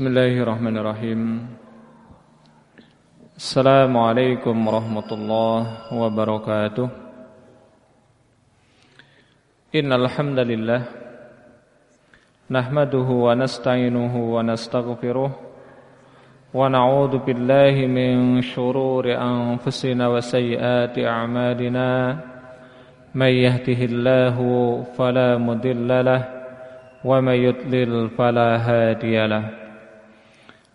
Bismillahirrahmanirrahim. Assalamualaikum warahmatullahi wabarakatuh. Innal hamdalillah nahmaduhu wa nasta'inuhu wa nastaghfiruh wa na'udzu billahi min shururi anfusina wa sayyiati a'malina. May yahdihillahu fala mudilla lahu wa may yudlil fala hadiya lahu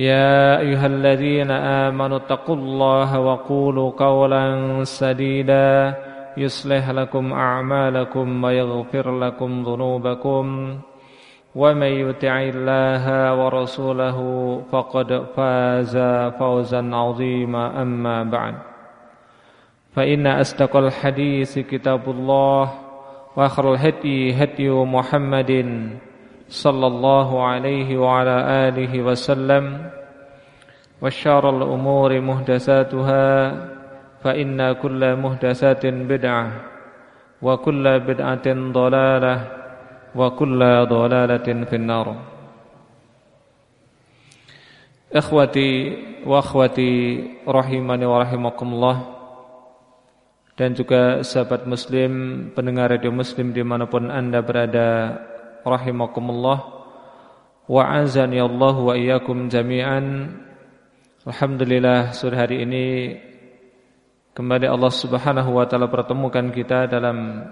يا أيها الذين آمنوا اتقوا الله وقولوا قولا سديدا يصلح لكم أعمالكم ويغفر لكم ذنوبكم ومن يطع الله ورسوله فقد فاز فوزا عظيما أما بعد فإن أصدق الحديث كتاب الله وآخر الهدي هدي محمد صلى الله عليه وعلى آله وسلم وشار الأمور مهدساتها فإن كل مهدسات بدعة وكل بدعة ضلالة وكل ضلالة في النار إخوتي وأخوتي رحمني ورحمكم الله dan juga sahabat muslim pendengar radio muslim dimanapun anda berada rahimakumullah wa azani Allah wa iyyakum jami'an. Alhamdulillah sore hari ini kembali Allah Subhanahu wa taala pertemukan kita dalam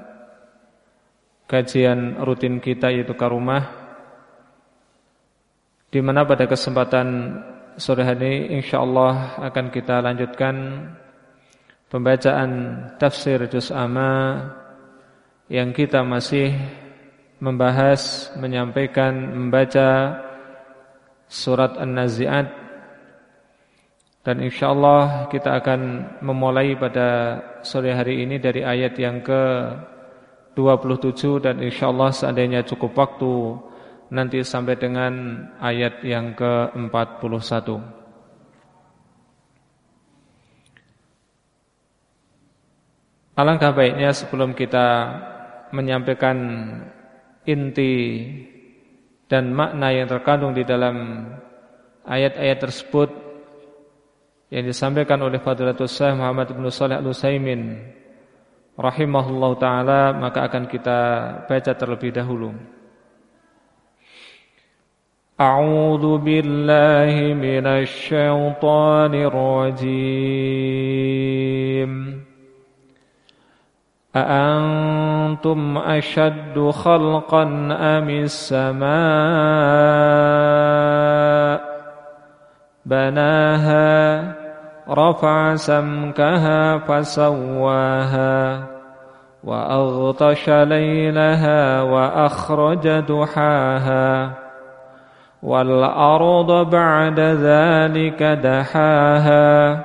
kajian rutin kita yaitu Karumah di mana pada kesempatan sore hari ini insyaallah akan kita lanjutkan pembacaan tafsir juz amma yang kita masih membahas, menyampaikan, membaca surat An-Nazi'at dan insyaallah kita akan memulai pada sore hari ini dari ayat yang ke 27 dan insyaallah seandainya cukup waktu nanti sampai dengan ayat yang ke 41. Alangkah baiknya sebelum kita menyampaikan inti dan makna yang terkandung di dalam ayat-ayat tersebut yang disampaikan oleh Fadilatul Syekh Muhammad bin Shalih Al-Utsaimin rahimahullahu taala maka akan kita baca terlebih dahulu. A'udzu billahi minasy syaithanir rajim. أأنتم أشد خلقا أم السماء؟ بناها رفع سمكها فسواها وأغطش ليلها وأخرج دحاها والأرض بعد ذلك دحاها.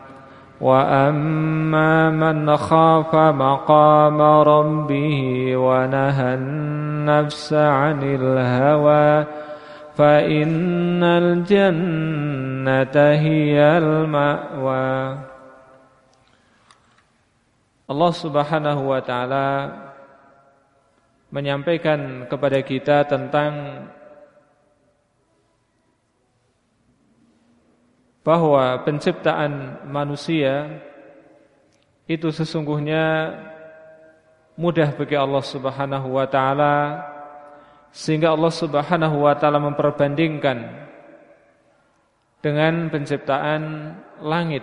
وأما من خاف مقام ربه ونهى النفس عن الهوى فإن الجنة هي المأوى Allah Subhanahu wa taala menyampaikan kepada kita tentang bahwa penciptaan manusia itu sesungguhnya mudah bagi Allah Subhanahu wa taala sehingga Allah Subhanahu wa taala memperbandingkan dengan penciptaan langit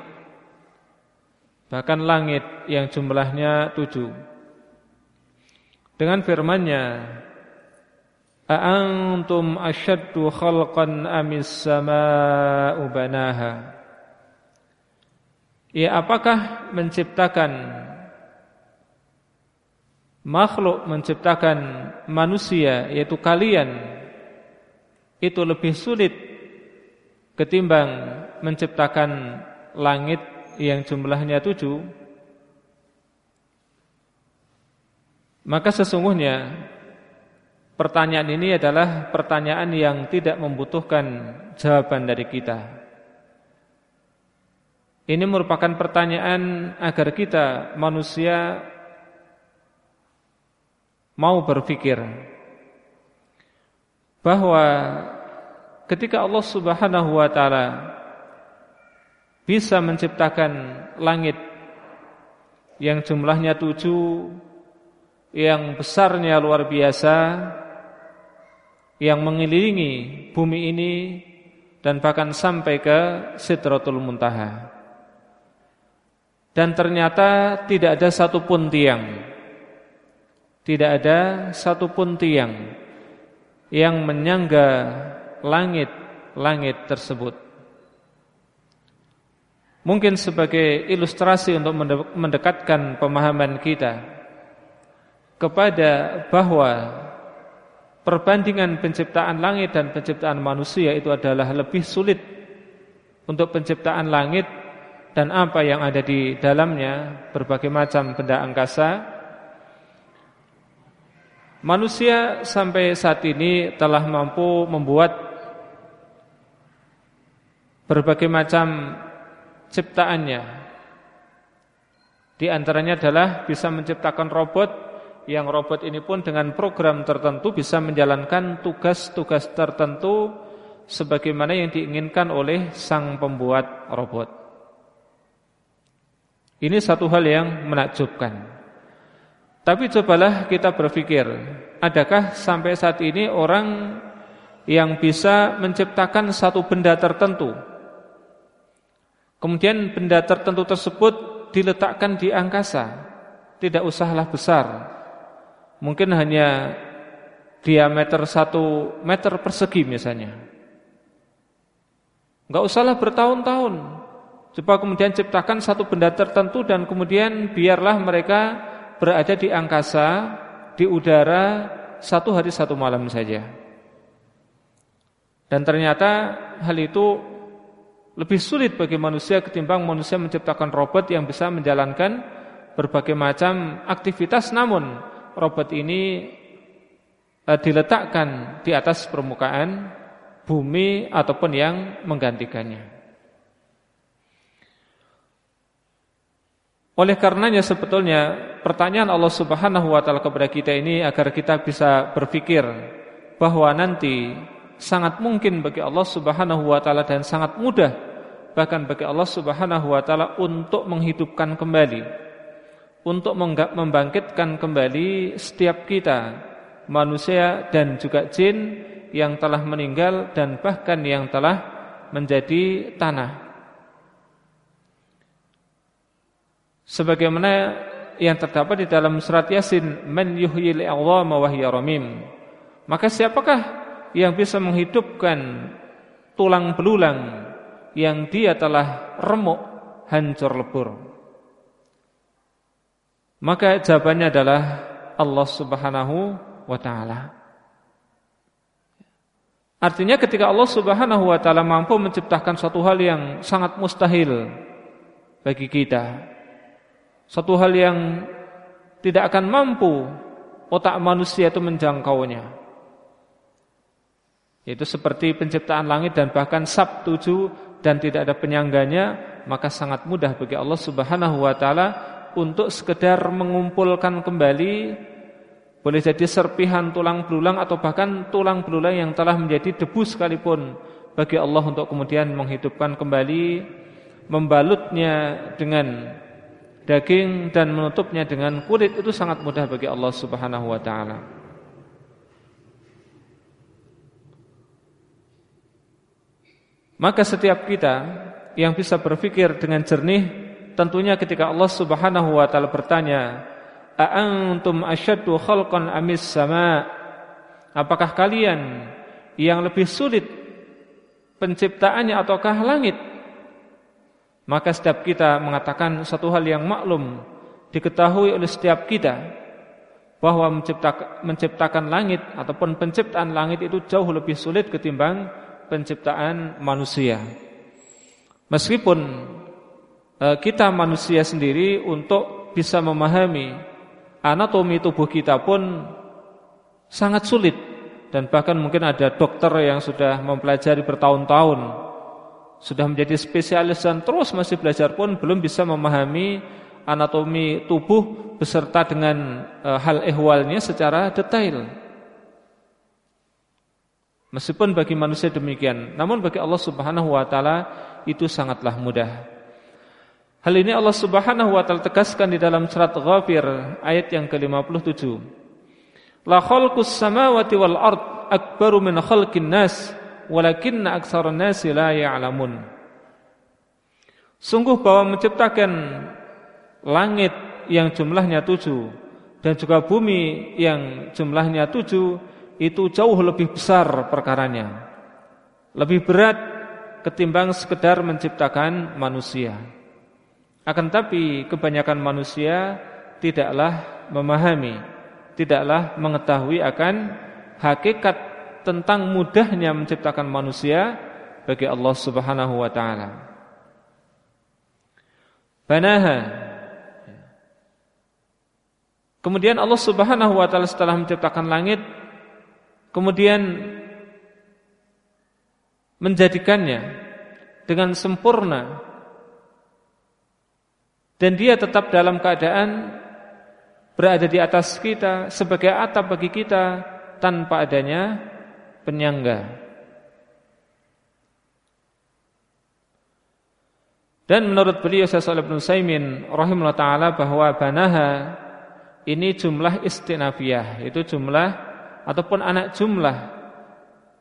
bahkan langit yang jumlahnya tujuh. Dengan firman-Nya A'antum asyaddu khalqan amis sama'u banaha? Ya apakah menciptakan makhluk menciptakan manusia yaitu kalian itu lebih sulit ketimbang menciptakan langit yang jumlahnya tujuh? Maka sesungguhnya pertanyaan ini adalah pertanyaan yang tidak membutuhkan jawaban dari kita. Ini merupakan pertanyaan agar kita manusia mau berpikir bahwa ketika Allah Subhanahu wa taala bisa menciptakan langit yang jumlahnya tujuh yang besarnya luar biasa yang mengelilingi bumi ini dan bahkan sampai ke Sidratul Muntaha dan ternyata tidak ada satupun tiang tidak ada satupun tiang yang menyangga langit-langit tersebut. Mungkin sebagai ilustrasi untuk mendekatkan pemahaman kita kepada bahwa perbandingan penciptaan langit dan penciptaan manusia itu adalah lebih sulit untuk penciptaan langit dan apa yang ada di dalamnya berbagai macam benda angkasa Manusia sampai saat ini telah mampu membuat berbagai macam ciptaannya. Di antaranya adalah bisa menciptakan robot yang robot ini pun dengan program tertentu bisa menjalankan tugas-tugas tertentu sebagaimana yang diinginkan oleh sang pembuat robot. Ini satu hal yang menakjubkan. Tapi cobalah kita berpikir, adakah sampai saat ini orang yang bisa menciptakan satu benda tertentu? Kemudian benda tertentu tersebut diletakkan di angkasa, tidak usahlah besar. Mungkin hanya diameter satu meter persegi misalnya. Enggak usahlah bertahun-tahun. Coba kemudian ciptakan satu benda tertentu dan kemudian biarlah mereka berada di angkasa, di udara satu hari satu malam saja. Dan ternyata hal itu lebih sulit bagi manusia ketimbang manusia menciptakan robot yang bisa menjalankan berbagai macam aktivitas namun robot ini eh, diletakkan di atas permukaan bumi ataupun yang menggantikannya. Oleh karenanya sebetulnya pertanyaan Allah Subhanahu wa taala kepada kita ini agar kita bisa berpikir bahwa nanti sangat mungkin bagi Allah Subhanahu wa taala dan sangat mudah bahkan bagi Allah Subhanahu wa taala untuk menghidupkan kembali untuk membangkitkan kembali setiap kita manusia dan juga jin yang telah meninggal dan bahkan yang telah menjadi tanah. Sebagaimana yang terdapat di dalam surat Yasin man yuhyil a'dhama wa hiya maka siapakah yang bisa menghidupkan tulang belulang yang dia telah remuk hancur lebur maka jawabannya adalah Allah Subhanahu wa taala. Artinya ketika Allah Subhanahu wa taala mampu menciptakan suatu hal yang sangat mustahil bagi kita. Suatu hal yang tidak akan mampu otak manusia itu menjangkaunya. Itu seperti penciptaan langit dan bahkan sab tujuh dan tidak ada penyangganya, maka sangat mudah bagi Allah Subhanahu wa taala untuk sekedar mengumpulkan kembali boleh jadi serpihan tulang belulang atau bahkan tulang belulang yang telah menjadi debu sekalipun bagi Allah untuk kemudian menghidupkan kembali, membalutnya dengan daging dan menutupnya dengan kulit itu sangat mudah bagi Allah Subhanahu wa taala. Maka setiap kita yang bisa berpikir dengan jernih tentunya ketika Allah Subhanahu wa taala bertanya, A'antum asyaddu khalqan amis sama Apakah kalian yang lebih sulit penciptaannya ataukah langit? Maka setiap kita mengatakan satu hal yang maklum Diketahui oleh setiap kita Bahwa menciptakan, menciptakan langit Ataupun penciptaan langit itu jauh lebih sulit ketimbang penciptaan manusia. Meskipun kita manusia sendiri untuk bisa memahami anatomi tubuh kita pun sangat sulit dan bahkan mungkin ada dokter yang sudah mempelajari bertahun-tahun sudah menjadi spesialis dan terus masih belajar pun belum bisa memahami anatomi tubuh beserta dengan e, hal ehwalnya secara detail. Meskipun bagi manusia demikian, namun bagi Allah Subhanahu wa taala itu sangatlah mudah. Hal ini Allah Subhanahu wa taala tegaskan di dalam surat Ghafir ayat yang ke-57. La khalqus samawati wal ard akbaru min khalqin nas walakinna aktsaran nasi la ya'lamun. Sungguh bahwa menciptakan langit yang jumlahnya tujuh dan juga bumi yang jumlahnya tujuh itu jauh lebih besar perkaranya. Lebih berat ketimbang sekedar menciptakan manusia. Akan tapi kebanyakan manusia tidaklah memahami, tidaklah mengetahui akan hakikat tentang mudahnya menciptakan manusia bagi Allah Subhanahu wa taala. Banaha Kemudian Allah Subhanahu wa taala setelah menciptakan langit kemudian menjadikannya dengan sempurna dan dia tetap dalam keadaan berada di atas kita sebagai atap bagi kita tanpa adanya penyangga. Dan menurut beliau Syaikh Ibnu Saimin rahimahullah taala bahwa banaha ini jumlah istinafiyah, itu jumlah ataupun anak jumlah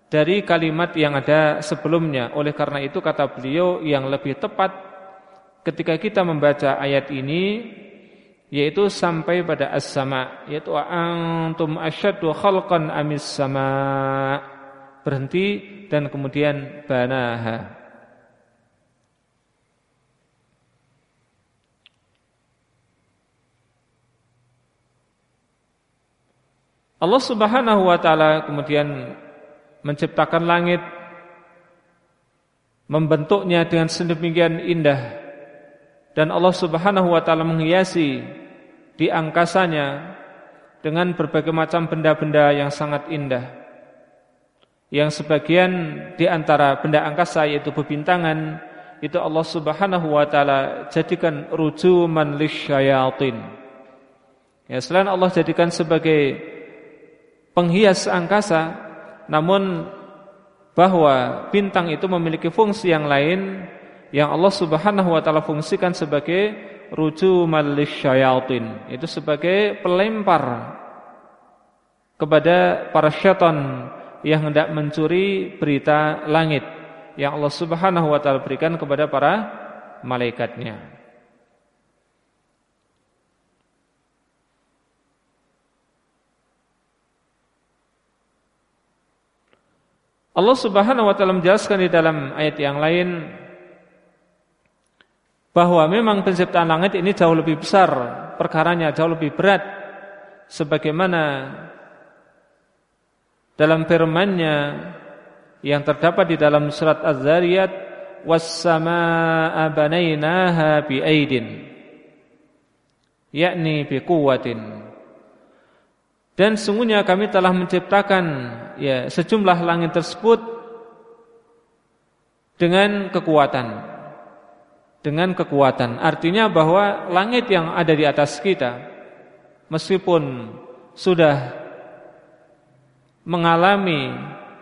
dari kalimat yang ada sebelumnya. Oleh karena itu kata beliau yang lebih tepat ketika kita membaca ayat ini yaitu sampai pada as-sama yaitu antum asyaddu khalqan amis sama berhenti dan kemudian banaha. Allah Subhanahu wa taala kemudian menciptakan langit membentuknya dengan sedemikian indah dan Allah Subhanahu wa taala menghiasi di angkasanya dengan berbagai macam benda-benda yang sangat indah. Yang sebagian di antara benda angkasa yaitu bebintangan itu Allah Subhanahu wa taala jadikan rujuman lisyayatin. Ya, selain Allah jadikan sebagai penghias angkasa, namun bahwa bintang itu memiliki fungsi yang lain yang Allah Subhanahu wa taala fungsikan sebagai rujumal lisyayatin itu sebagai pelempar kepada para syaitan yang hendak mencuri berita langit yang Allah Subhanahu wa taala berikan kepada para malaikatnya. Allah Subhanahu wa taala menjelaskan di dalam ayat yang lain bahwa memang penciptaan langit ini jauh lebih besar, perkaranya jauh lebih berat. Sebagaimana dalam firman-Nya yang terdapat di dalam surat Az-Zariyat was-samaa'a banainaha biaidin yakni biquwwatin. Dan sungguhnya kami telah menciptakan ya sejumlah langit tersebut dengan kekuatan dengan kekuatan. Artinya bahwa langit yang ada di atas kita meskipun sudah mengalami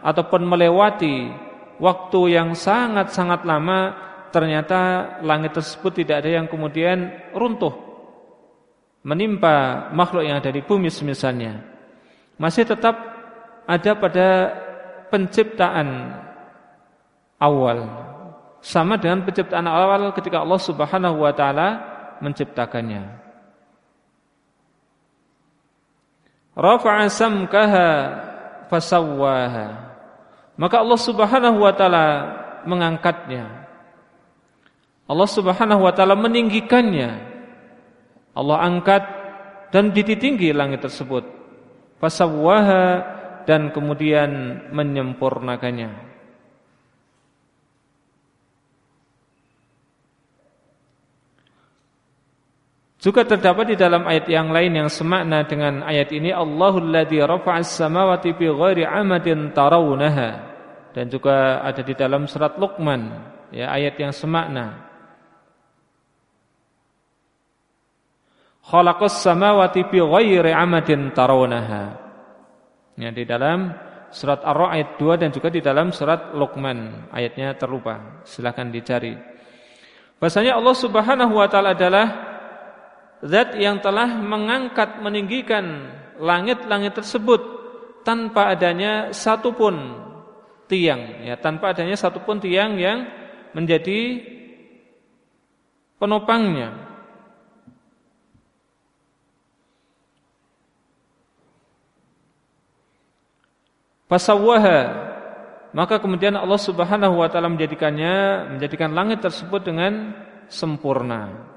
ataupun melewati waktu yang sangat-sangat lama ternyata langit tersebut tidak ada yang kemudian runtuh menimpa makhluk yang ada di bumi semisalnya. Masih tetap ada pada penciptaan awal sama dengan penciptaan awal ketika Allah Subhanahu wa taala menciptakannya rafa'a samkaha fasawwaha. Maka Allah Subhanahu wa taala mengangkatnya. Allah Subhanahu wa taala meninggikannya. Allah angkat dan ditinggi langit tersebut. Fasawwaha dan kemudian menyempurnakannya. Juga terdapat di dalam ayat yang lain yang semakna dengan ayat ini Allahul ladzi rafa'as samawati bi ghairi amadin tarawunaha. Dan juga ada di dalam surat Luqman ya ayat yang semakna. Khalaqas samawati bi ghairi amadin tarawunaha. Ya di dalam surat Ar-Ra'd ayat 2 dan juga di dalam surat Luqman. Ayatnya terlupa. Silakan dicari. Bahasanya Allah Subhanahu wa taala adalah Zat yang telah mengangkat meninggikan langit-langit tersebut tanpa adanya satupun tiang. Ya tanpa adanya satupun tiang yang menjadi penopangnya. Fasawaha maka kemudian Allah Subhanahu wa taala menjadikannya menjadikan langit tersebut dengan sempurna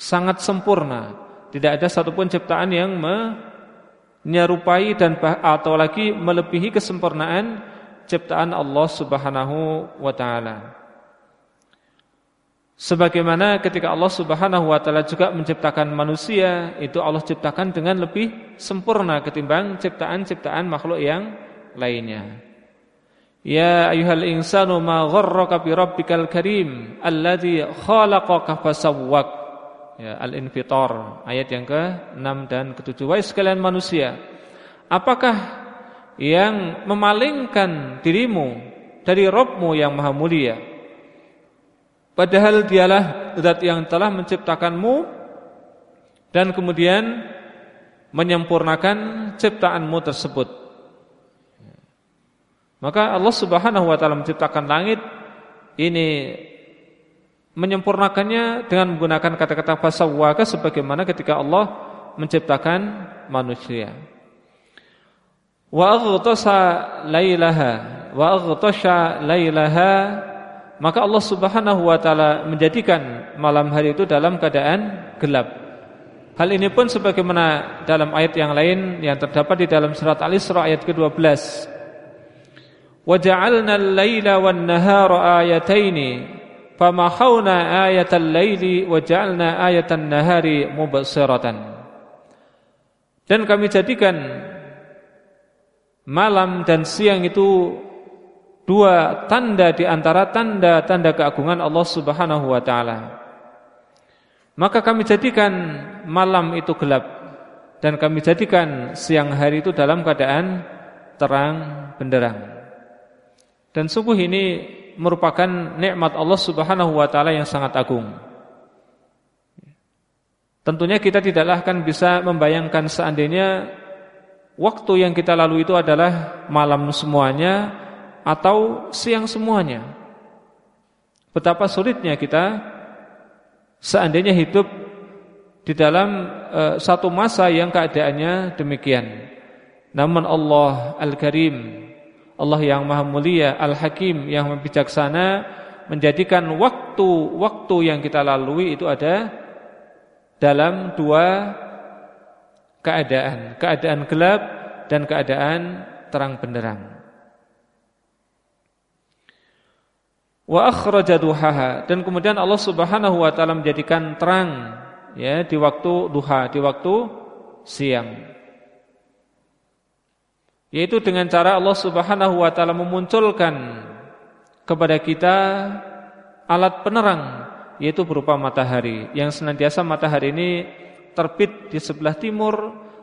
sangat sempurna. Tidak ada satupun ciptaan yang menyerupai dan atau lagi melebihi kesempurnaan ciptaan Allah Subhanahu wa taala. Sebagaimana ketika Allah Subhanahu wa taala juga menciptakan manusia, itu Allah ciptakan dengan lebih sempurna ketimbang ciptaan-ciptaan makhluk yang lainnya. Ya ayyuhal insanu ma gharraka bi rabbikal karim alladzi khalaqaka fasawwak ya, Al-Infitar ayat yang ke-6 dan ke-7 Wahai sekalian manusia apakah yang memalingkan dirimu dari Rabbmu yang maha mulia? Padahal dialah zat yang telah menciptakanmu dan kemudian menyempurnakan ciptaanmu tersebut. Maka Allah Subhanahu wa taala menciptakan langit. Ini menyempurnakannya dengan menggunakan kata-kata fasawwaka sebagaimana ketika Allah menciptakan manusia. Wa aghtasa lailaha wa aghtasha lailaha maka Allah Subhanahu wa taala menjadikan malam hari itu dalam keadaan gelap. Hal ini pun sebagaimana dalam ayat yang lain yang terdapat di dalam surat Al-Isra ayat ke-12. Wa ja'alna al-laila wan-nahara ayataini Famahawna ayatal laili wa ja'alna ayatan nahari mubsiratan. Dan kami jadikan malam dan siang itu dua tanda di antara tanda-tanda keagungan Allah Subhanahu wa taala. Maka kami jadikan malam itu gelap dan kami jadikan siang hari itu dalam keadaan terang benderang. Dan subuh ini merupakan nikmat Allah Subhanahu wa taala yang sangat agung. Tentunya kita tidaklah akan bisa membayangkan seandainya waktu yang kita lalui itu adalah malam semuanya atau siang semuanya. Betapa sulitnya kita seandainya hidup di dalam uh, satu masa yang keadaannya demikian. Namun Allah Al-Karim Allah yang maha mulia Al-Hakim yang bijaksana menjadikan waktu-waktu yang kita lalui itu ada dalam dua keadaan, keadaan gelap dan keadaan terang benderang. Wa akhraja duhaha dan kemudian Allah Subhanahu wa taala menjadikan terang ya di waktu duha, di waktu siang. Yaitu dengan cara Allah Subhanahu wa taala memunculkan kepada kita alat penerang yaitu berupa matahari yang senantiasa matahari ini terbit di sebelah timur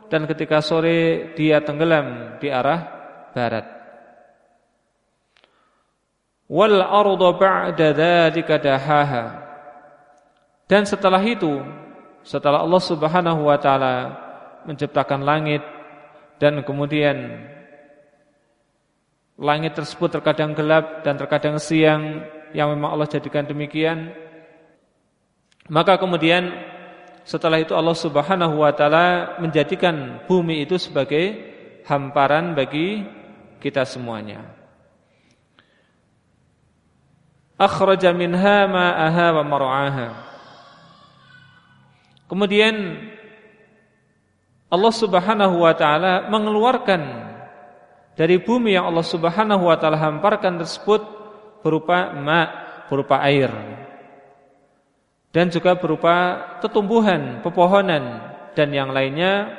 dan ketika sore dia tenggelam di arah barat. Wal arda ba'da dzalika dahaha. Dan setelah itu setelah Allah Subhanahu wa taala menciptakan langit dan kemudian langit tersebut terkadang gelap dan terkadang siang yang memang Allah jadikan demikian maka kemudian setelah itu Allah Subhanahu wa taala menjadikan bumi itu sebagai hamparan bagi kita semuanya akhraja minha ma'aha wa mar'aha. Kemudian Allah Subhanahu wa taala mengeluarkan dari bumi yang Allah Subhanahu wa taala hamparkan tersebut berupa ma, berupa air. Dan juga berupa tetumbuhan, pepohonan dan yang lainnya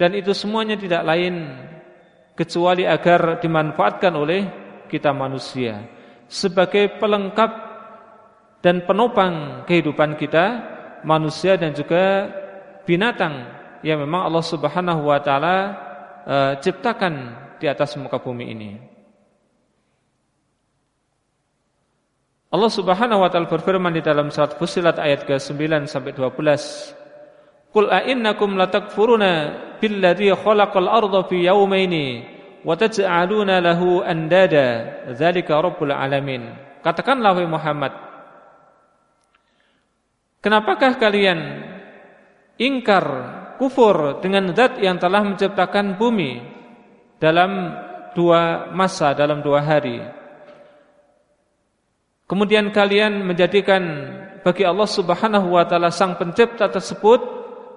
dan itu semuanya tidak lain kecuali agar dimanfaatkan oleh kita manusia sebagai pelengkap dan penopang kehidupan kita manusia dan juga binatang yang memang Allah Subhanahu wa taala e, ciptakan di atas muka bumi ini. Allah Subhanahu wa taala berfirman di dalam surat Fussilat ayat ke-9 sampai 12. Qul a innakum latakfuruna billadzi khalaqal arda fi yawmaini wa taj'aluna lahu andada dzalika rabbul alamin katakanlah wahai Muhammad kenapakah kalian ingkar kufur dengan zat yang telah menciptakan bumi dalam dua masa dalam dua hari. Kemudian kalian menjadikan bagi Allah Subhanahu wa taala sang pencipta tersebut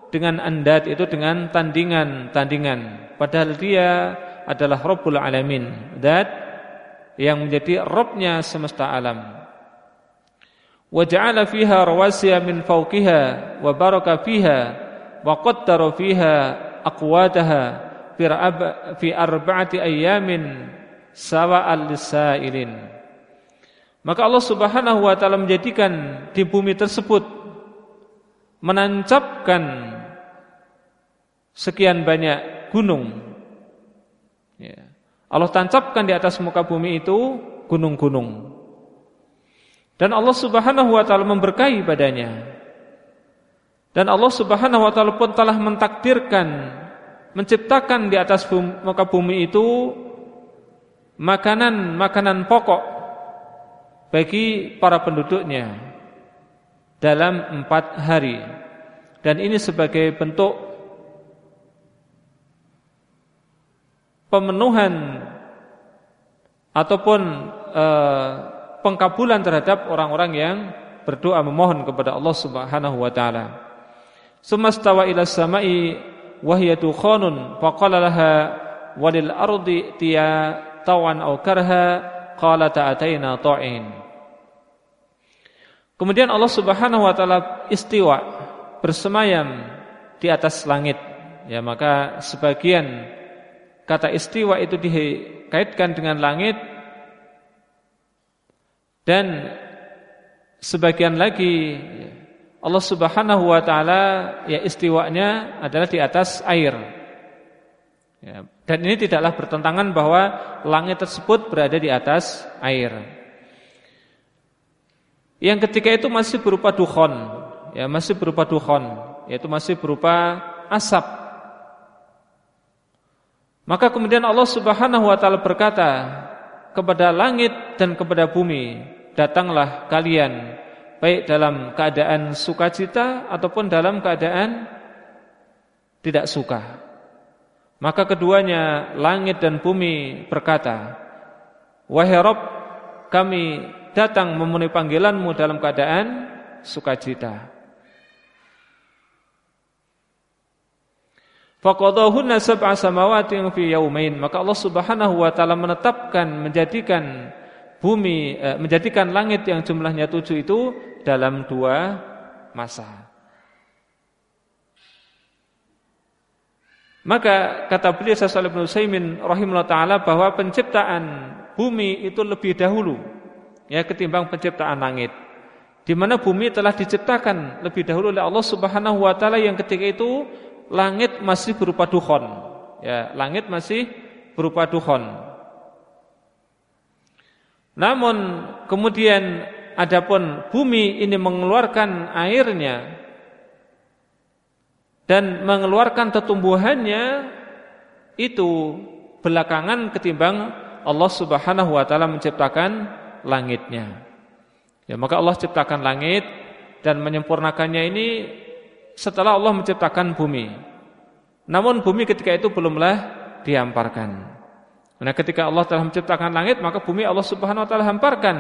dengan andad itu dengan tandingan-tandingan padahal dia adalah Rabbul Alamin Zat yang menjadi Rabbnya semesta alam. Wa ja'ala fiha rawasiya min fawqiha Wa baraka fiha Wa qaddara fiha aqwadaha Fi arba'ati ayyamin Sawa'al lisa'ilin Maka Allah subhanahu wa ta'ala menjadikan Di bumi tersebut Menancapkan Sekian banyak gunung Ya. Allah tancapkan di atas muka bumi itu gunung-gunung. Dan Allah Subhanahu wa taala memberkahi badannya. Dan Allah Subhanahu wa taala pun telah mentakdirkan menciptakan di atas bumi, muka bumi itu makanan-makanan pokok bagi para penduduknya dalam empat hari. Dan ini sebagai bentuk pemenuhan ataupun e, pengkabulan terhadap orang-orang yang berdoa memohon kepada Allah Subhanahu wa taala. Sumastawa ila samai dukhanun faqala laha walil ardi tiya tawan aw karha qala ta'ataina ta'in. Kemudian Allah Subhanahu wa taala istiwa bersemayam di atas langit. Ya maka sebagian kata istiwa itu dikaitkan dengan langit dan sebagian lagi Allah Subhanahu wa taala ya istiwanya adalah di atas air. Ya, dan ini tidaklah bertentangan bahwa langit tersebut berada di atas air. Yang ketika itu masih berupa dukhon, ya masih berupa dukhon, yaitu masih berupa asap maka kemudian Allah Subhanahu wa taala berkata kepada langit dan kepada bumi, datanglah kalian baik dalam keadaan sukacita ataupun dalam keadaan tidak suka. Maka keduanya langit dan bumi berkata, "Wahai Rabb, kami datang memenuhi panggilanmu dalam keadaan sukacita." Faqadahunna sab'a samawati fi yaumain. Maka Allah Subhanahu wa taala menetapkan menjadikan bumi eh, menjadikan langit yang jumlahnya tujuh itu dalam dua masa. Maka kata beliau Syaikh Ibnu Utsaimin rahimahullah taala bahwa penciptaan bumi itu lebih dahulu ya ketimbang penciptaan langit. Di mana bumi telah diciptakan lebih dahulu oleh Allah Subhanahu wa taala yang ketika itu langit masih berupa dukhon. Ya, langit masih berupa dukhon. Namun kemudian adapun bumi ini mengeluarkan airnya dan mengeluarkan tetumbuhannya itu belakangan ketimbang Allah Subhanahu wa taala menciptakan langitnya. Ya, maka Allah ciptakan langit dan menyempurnakannya ini setelah Allah menciptakan bumi. Namun bumi ketika itu belumlah dihamparkan. Nah, ketika Allah telah menciptakan langit, maka bumi Allah Subhanahu wa taala hamparkan.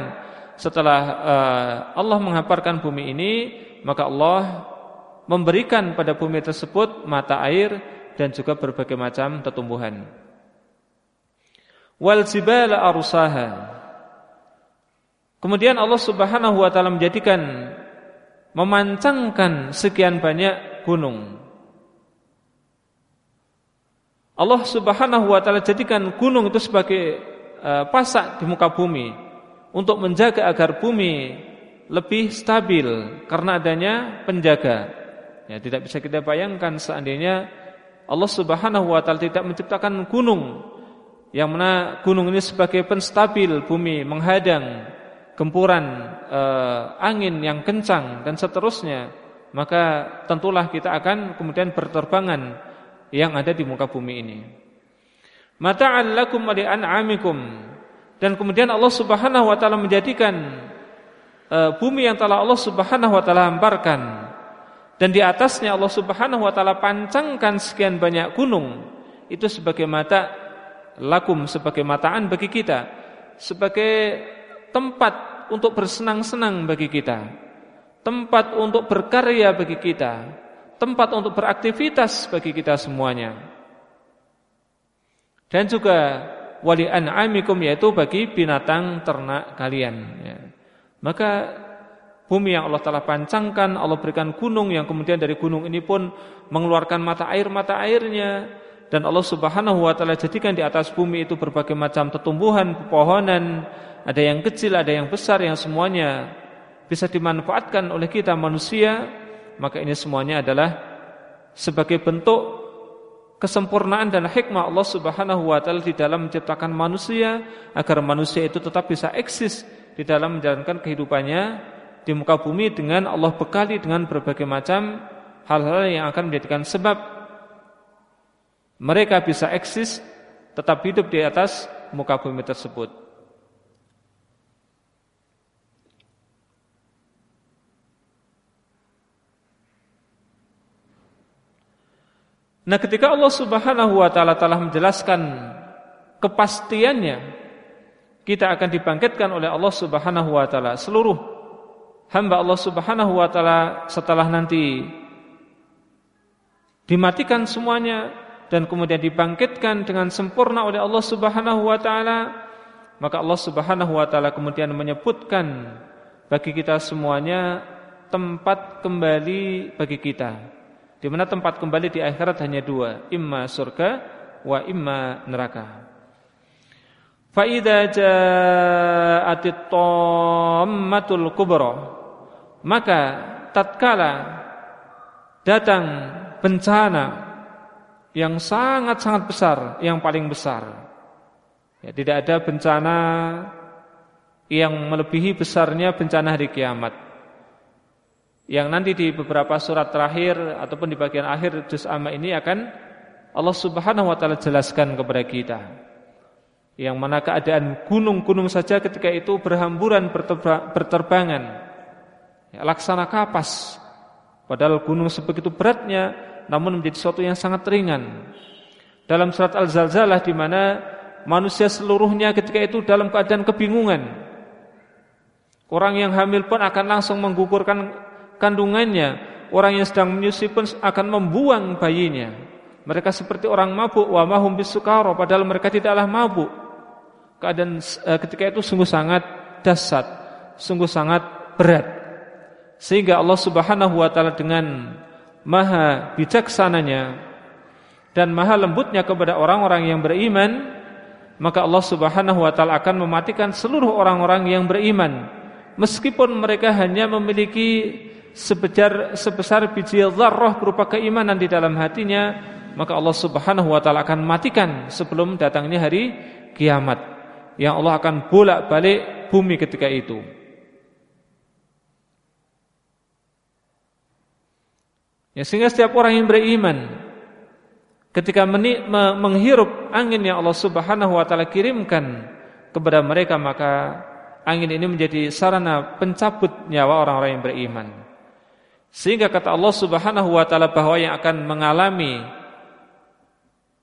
Setelah uh, Allah menghamparkan bumi ini, maka Allah memberikan pada bumi tersebut mata air dan juga berbagai macam tumbuhan. Wal jibala arsaha Kemudian Allah Subhanahu wa taala menjadikan memancangkan sekian banyak gunung. Allah Subhanahu wa taala jadikan gunung itu sebagai uh, pasak di muka bumi untuk menjaga agar bumi lebih stabil karena adanya penjaga. Ya, tidak bisa kita bayangkan seandainya Allah Subhanahu wa taala tidak menciptakan gunung yang mana gunung ini sebagai penstabil bumi menghadang gempuran uh, angin yang kencang dan seterusnya, maka tentulah kita akan kemudian berterbangan yang ada di muka bumi ini. Mata'al lakum wa li'an'amikum. Dan kemudian Allah Subhanahu wa taala menjadikan uh, bumi yang telah Allah Subhanahu wa taala hamparkan. Dan di atasnya Allah Subhanahu wa taala pancangkan sekian banyak gunung. Itu sebagai mata lakum sebagai mataan bagi kita. Sebagai tempat untuk bersenang-senang bagi kita, tempat untuk berkarya bagi kita, tempat untuk beraktivitas bagi kita semuanya. Dan juga wali an'amikum yaitu bagi binatang ternak kalian. Ya. Maka bumi yang Allah telah pancangkan, Allah berikan gunung yang kemudian dari gunung ini pun mengeluarkan mata air mata airnya dan Allah Subhanahu wa taala jadikan di atas bumi itu berbagai macam tumbuhan, pepohonan, ada yang kecil, ada yang besar yang semuanya bisa dimanfaatkan oleh kita manusia, maka ini semuanya adalah sebagai bentuk kesempurnaan dan hikmah Allah Subhanahu wa taala di dalam menciptakan manusia agar manusia itu tetap bisa eksis di dalam menjalankan kehidupannya di muka bumi dengan Allah bekali dengan berbagai macam hal-hal yang akan menjadikan sebab mereka bisa eksis tetap hidup di atas muka bumi tersebut. Nah, ketika Allah Subhanahu wa taala telah menjelaskan kepastiannya, kita akan dibangkitkan oleh Allah Subhanahu wa taala. Seluruh hamba Allah Subhanahu wa taala setelah nanti dimatikan semuanya dan kemudian dibangkitkan dengan sempurna oleh Allah Subhanahu wa taala, maka Allah Subhanahu wa taala kemudian menyebutkan bagi kita semuanya tempat kembali bagi kita di mana tempat kembali di akhirat hanya dua, imma surga wa imma neraka. Fa idza ja'atit tammatul kubra maka tatkala datang bencana yang sangat-sangat besar, yang paling besar. Ya, tidak ada bencana yang melebihi besarnya bencana hari kiamat yang nanti di beberapa surat terakhir ataupun di bagian akhir juz amma ini akan Allah Subhanahu wa taala jelaskan kepada kita. Yang mana keadaan gunung-gunung saja ketika itu berhamburan berterbangan. Ya, laksana kapas. Padahal gunung sebegitu beratnya namun menjadi sesuatu yang sangat ringan. Dalam surat Al-Zalzalah di mana manusia seluruhnya ketika itu dalam keadaan kebingungan. Orang yang hamil pun akan langsung menggugurkan kandungannya, orang yang sedang menyusui pun akan membuang bayinya. mereka seperti orang mabuk wa mahum bisukara padahal mereka tidaklah mabuk. Keadaan uh, ketika itu sungguh sangat dahsyat, sungguh sangat berat. Sehingga Allah Subhanahu wa taala dengan maha bijaksananya dan maha lembutnya kepada orang-orang yang beriman, maka Allah Subhanahu wa taala akan mematikan seluruh orang-orang yang beriman meskipun mereka hanya memiliki sebesar sebesar biji zarrah berupa keimanan di dalam hatinya, maka Allah Subhanahu wa taala akan matikan sebelum datangnya hari kiamat yang Allah akan bolak-balik bumi ketika itu. Ya, sehingga setiap orang yang beriman ketika menghirup angin yang Allah Subhanahu wa taala kirimkan kepada mereka maka angin ini menjadi sarana pencabut nyawa orang-orang yang beriman. Sehingga kata Allah Subhanahu wa taala bahwa yang akan mengalami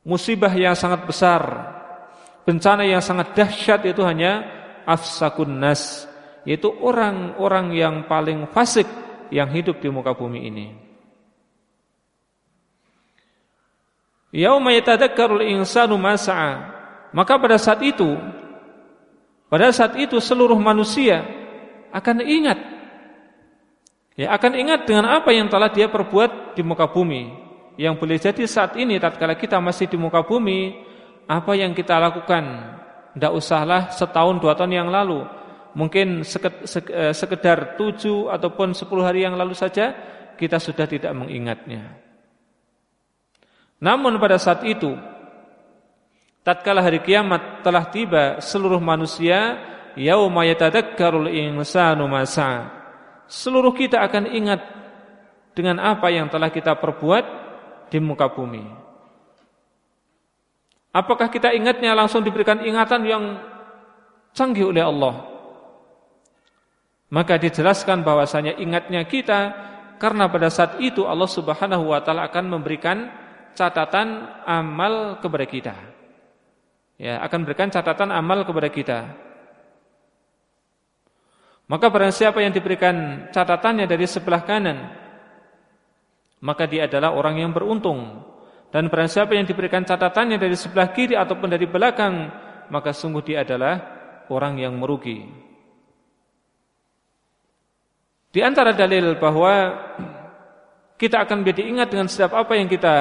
musibah yang sangat besar bencana yang sangat dahsyat itu hanya afsakun nas, yaitu orang-orang yang paling fasik yang hidup di muka bumi ini. Yauma yatadakkarul insanu ma Maka pada saat itu pada saat itu seluruh manusia akan ingat ya akan ingat dengan apa yang telah dia perbuat di muka bumi. Yang boleh jadi saat ini tatkala kita masih di muka bumi apa yang kita lakukan? Tidak usahlah setahun dua tahun yang lalu. Mungkin eh, sekedar tujuh ataupun sepuluh hari yang lalu saja kita sudah tidak mengingatnya. Namun pada saat itu tatkala hari kiamat telah tiba seluruh manusia yauma yatadakkarul insanu masa seluruh kita akan ingat dengan apa yang telah kita perbuat di muka bumi Apakah kita ingatnya langsung diberikan ingatan yang canggih oleh Allah? Maka dijelaskan bahwasanya ingatnya kita karena pada saat itu Allah Subhanahu wa taala akan memberikan catatan amal kepada kita. Ya, akan memberikan catatan amal kepada kita. Maka barang siapa yang diberikan catatannya dari sebelah kanan, maka dia adalah orang yang beruntung. Dan barang siapa yang diberikan catatannya dari sebelah kiri ataupun dari belakang Maka sungguh dia adalah orang yang merugi Di antara dalil bahwa Kita akan menjadi ingat dengan setiap apa yang kita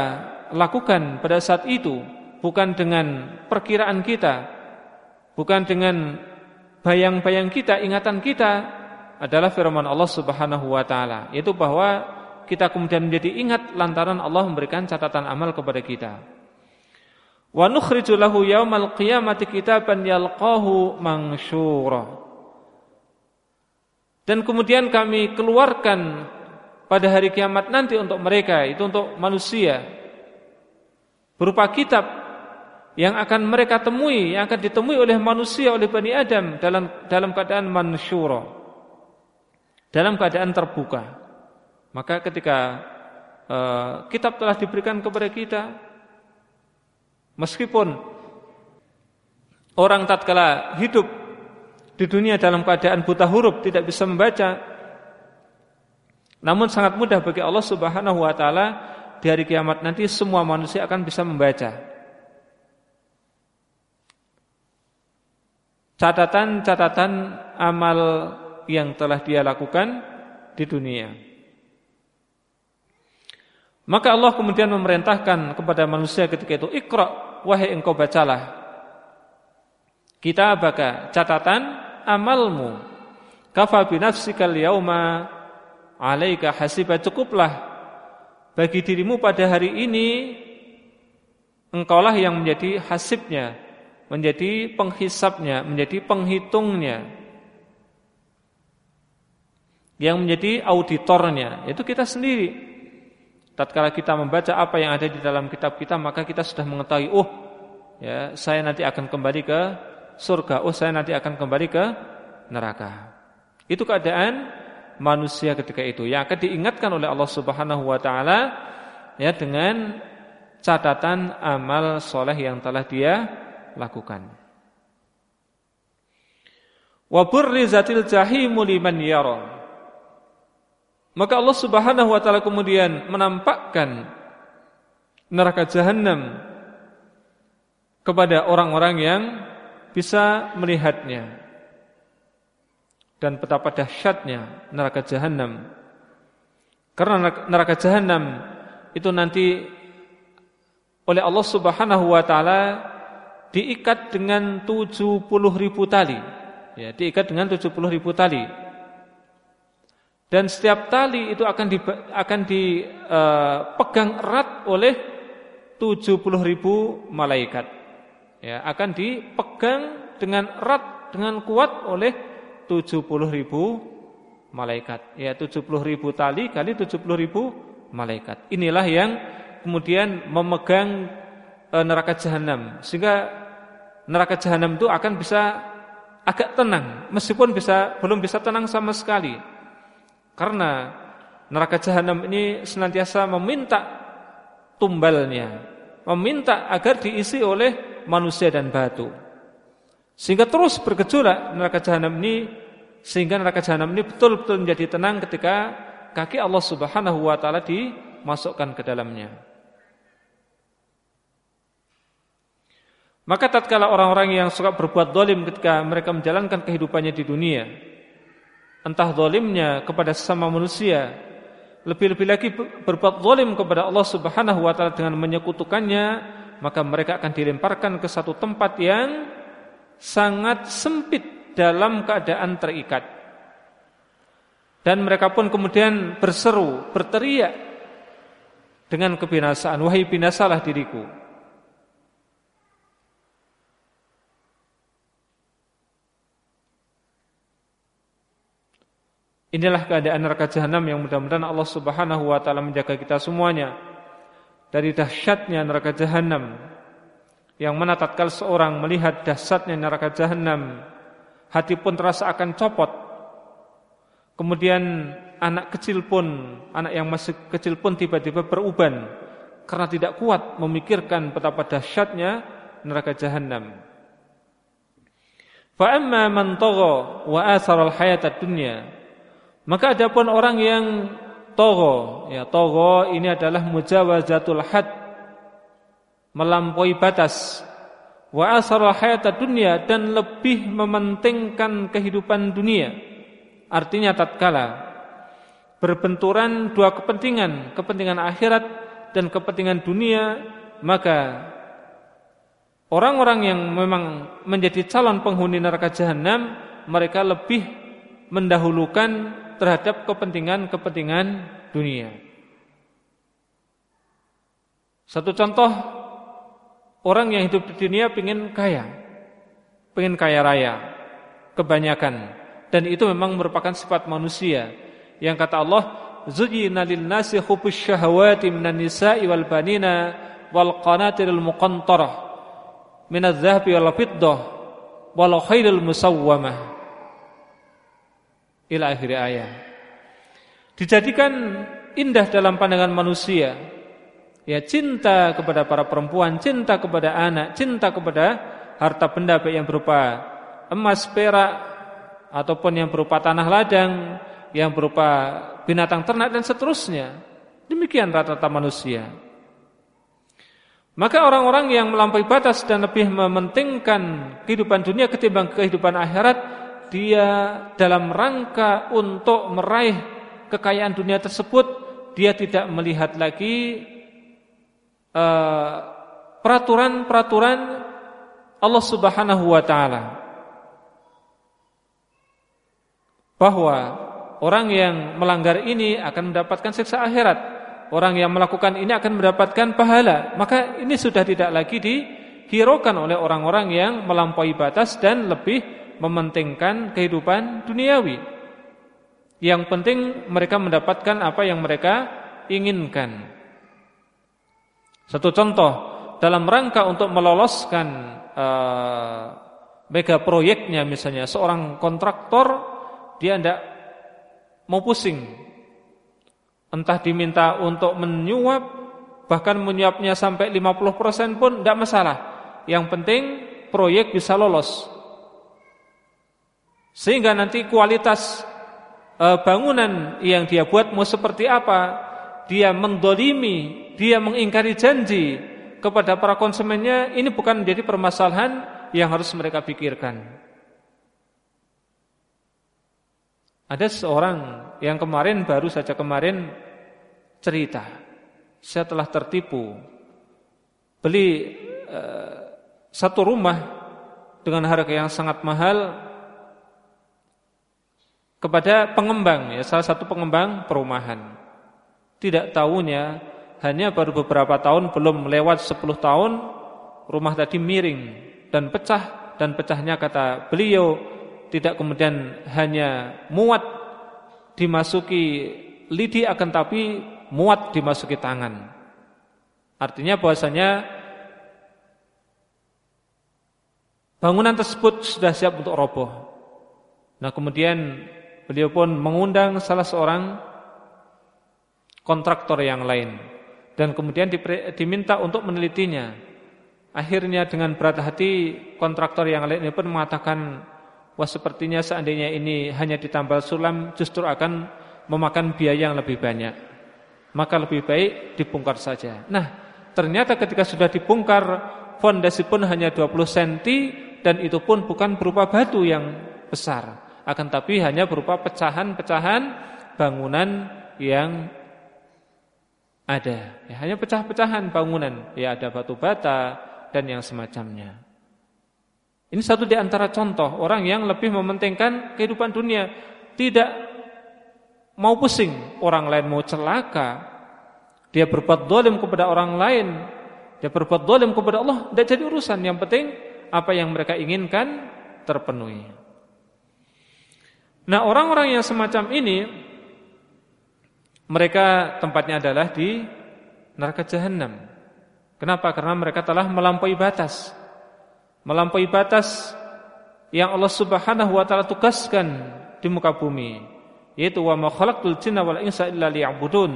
lakukan pada saat itu Bukan dengan perkiraan kita Bukan dengan bayang-bayang kita, ingatan kita Adalah firman Allah subhanahu wa ta'ala Itu bahwa kita kemudian menjadi ingat lantaran Allah memberikan catatan amal kepada kita. Wa nukhriju lahu yaumal qiyamati kitaban yalqahu mansyura. Dan kemudian kami keluarkan pada hari kiamat nanti untuk mereka, itu untuk manusia berupa kitab yang akan mereka temui, yang akan ditemui oleh manusia oleh Bani Adam dalam dalam keadaan mansyura. Dalam keadaan terbuka. Maka ketika uh, kitab telah diberikan kepada kita Meskipun Orang tatkala hidup Di dunia dalam keadaan buta huruf Tidak bisa membaca Namun sangat mudah bagi Allah subhanahu wa ta'ala Di hari kiamat nanti Semua manusia akan bisa membaca Catatan-catatan amal yang telah dia lakukan di dunia. Maka Allah kemudian memerintahkan kepada manusia ketika itu Iqra wahai engkau bacalah. Kitabaka catatan amalmu. Kafa binafsikal yauma alaika hasiba. Cukuplah bagi dirimu pada hari ini engkaulah yang menjadi hasibnya menjadi penghisapnya menjadi penghitungnya yang menjadi auditornya. Itu kita sendiri. Tatkala kita membaca apa yang ada di dalam kitab kita maka kita sudah mengetahui oh ya saya nanti akan kembali ke surga. Oh saya nanti akan kembali ke neraka. Itu keadaan manusia ketika itu. Yang akan diingatkan oleh Allah Subhanahu wa taala ya dengan catatan amal soleh yang telah dia lakukan wa burrizatil jahimu liman yara maka Allah Subhanahu wa taala kemudian menampakkan neraka jahanam kepada orang-orang yang bisa melihatnya dan betapa dahsyatnya neraka jahanam. Karena neraka jahanam itu nanti oleh Allah Subhanahu wa taala diikat dengan 70 ribu tali. Ya, diikat dengan 70 ribu tali. Dan setiap tali itu akan di, akan dipegang uh, erat oleh 70 ribu malaikat. Ya, akan dipegang dengan erat dengan kuat oleh 70 ribu malaikat. Ya 70 ribu tali kali 70 ribu malaikat. Inilah yang kemudian memegang e, neraka jahanam. Sehingga neraka jahanam itu akan bisa agak tenang. Meskipun bisa belum bisa tenang sama sekali. Karena neraka jahanam ini senantiasa meminta tumbalnya. Meminta agar diisi oleh manusia dan batu. Sehingga terus bergejolak neraka jahanam ini sehingga neraka jahanam ini betul-betul menjadi tenang ketika kaki Allah Subhanahu wa taala dimasukkan ke dalamnya. Maka tatkala orang-orang yang suka berbuat dolim ketika mereka menjalankan kehidupannya di dunia, entah dolimnya kepada sesama manusia, lebih-lebih lagi berbuat dolim kepada Allah Subhanahu wa taala dengan menyekutukannya, maka mereka akan dilemparkan ke satu tempat yang sangat sempit dalam keadaan terikat. Dan mereka pun kemudian berseru, berteriak dengan kebinasaan, wahai binasalah diriku. Inilah keadaan neraka jahanam yang mudah-mudahan Allah Subhanahu wa taala menjaga kita semuanya dari dahsyatnya neraka jahanam yang mana tatkala seorang melihat dahsyatnya neraka jahanam hati pun terasa akan copot. Kemudian anak kecil pun anak yang masih kecil pun tiba-tiba beruban karena tidak kuat memikirkan betapa dahsyatnya neraka jahanam fa amma man tagha wa athara al hayata dunya maka adapun orang yang tagha ya tagha ini adalah mujawazatul had melampaui batas. Wa asara hayata dunia dan lebih mementingkan kehidupan dunia. Artinya tatkala berbenturan dua kepentingan kepentingan akhirat dan kepentingan dunia maka orang-orang yang memang menjadi calon penghuni neraka jahanam mereka lebih mendahulukan terhadap kepentingan-kepentingan dunia satu contoh Orang yang hidup di dunia pengen kaya, pengen kaya raya, kebanyakan. Dan itu memang merupakan sifat manusia. Yang kata Allah, Zujina lil nasi khubus syahawati minan nisa'i wal banina wal qanatiril muqantarah minadh dhahabi wal fiddah wal khairil musawwamah. Ila akhir ayat. Dijadikan indah dalam pandangan manusia ya cinta kepada para perempuan, cinta kepada anak, cinta kepada harta benda baik yang berupa emas, perak ataupun yang berupa tanah ladang, yang berupa binatang ternak dan seterusnya. Demikian rata-rata manusia. Maka orang-orang yang melampaui batas dan lebih mementingkan kehidupan dunia ketimbang kehidupan akhirat, dia dalam rangka untuk meraih kekayaan dunia tersebut, dia tidak melihat lagi Eh, peraturan-peraturan Allah Subhanahu wa taala bahwa orang yang melanggar ini akan mendapatkan siksa akhirat. Orang yang melakukan ini akan mendapatkan pahala. Maka ini sudah tidak lagi dihiraukan oleh orang-orang yang melampaui batas dan lebih mementingkan kehidupan duniawi. Yang penting mereka mendapatkan apa yang mereka inginkan. Satu contoh dalam rangka untuk meloloskan uh, mega proyeknya misalnya seorang kontraktor dia tidak mau pusing entah diminta untuk menyuap bahkan menyuapnya sampai 50% pun tidak masalah yang penting proyek bisa lolos sehingga nanti kualitas uh, bangunan yang dia buat mau seperti apa dia mendolimi, dia mengingkari janji kepada para konsumennya, ini bukan menjadi permasalahan yang harus mereka pikirkan. Ada seorang yang kemarin baru saja kemarin cerita, saya telah tertipu beli uh, satu rumah dengan harga yang sangat mahal kepada pengembang ya salah satu pengembang perumahan. Tidak tahunya hanya baru beberapa tahun belum lewat 10 tahun rumah tadi miring dan pecah dan pecahnya kata beliau tidak kemudian hanya muat dimasuki lidi akan tapi muat dimasuki tangan. Artinya bahwasanya bangunan tersebut sudah siap untuk roboh. Nah, kemudian Beliau pun mengundang salah seorang kontraktor yang lain dan kemudian diminta untuk menelitinya. Akhirnya dengan berat hati kontraktor yang lain pun mengatakan, wah sepertinya seandainya ini hanya ditambal sulam justru akan memakan biaya yang lebih banyak. Maka lebih baik dibongkar saja. Nah, ternyata ketika sudah dibongkar, fondasi pun hanya 20 cm dan itu pun bukan berupa batu yang besar akan tapi hanya berupa pecahan-pecahan bangunan yang ada. Ya, hanya pecah-pecahan bangunan, ya ada batu bata dan yang semacamnya. Ini satu di antara contoh orang yang lebih mementingkan kehidupan dunia, tidak mau pusing orang lain mau celaka, dia berbuat dolim kepada orang lain, dia berbuat dolim kepada Allah, tidak jadi urusan. Yang penting apa yang mereka inginkan terpenuhi. Nah orang-orang yang semacam ini Mereka tempatnya adalah di neraka jahanam. Kenapa? Karena mereka telah melampaui batas Melampaui batas Yang Allah subhanahu wa ta'ala tugaskan Di muka bumi Yaitu wa ma khalaqtul jinna wal insa illa liya'budun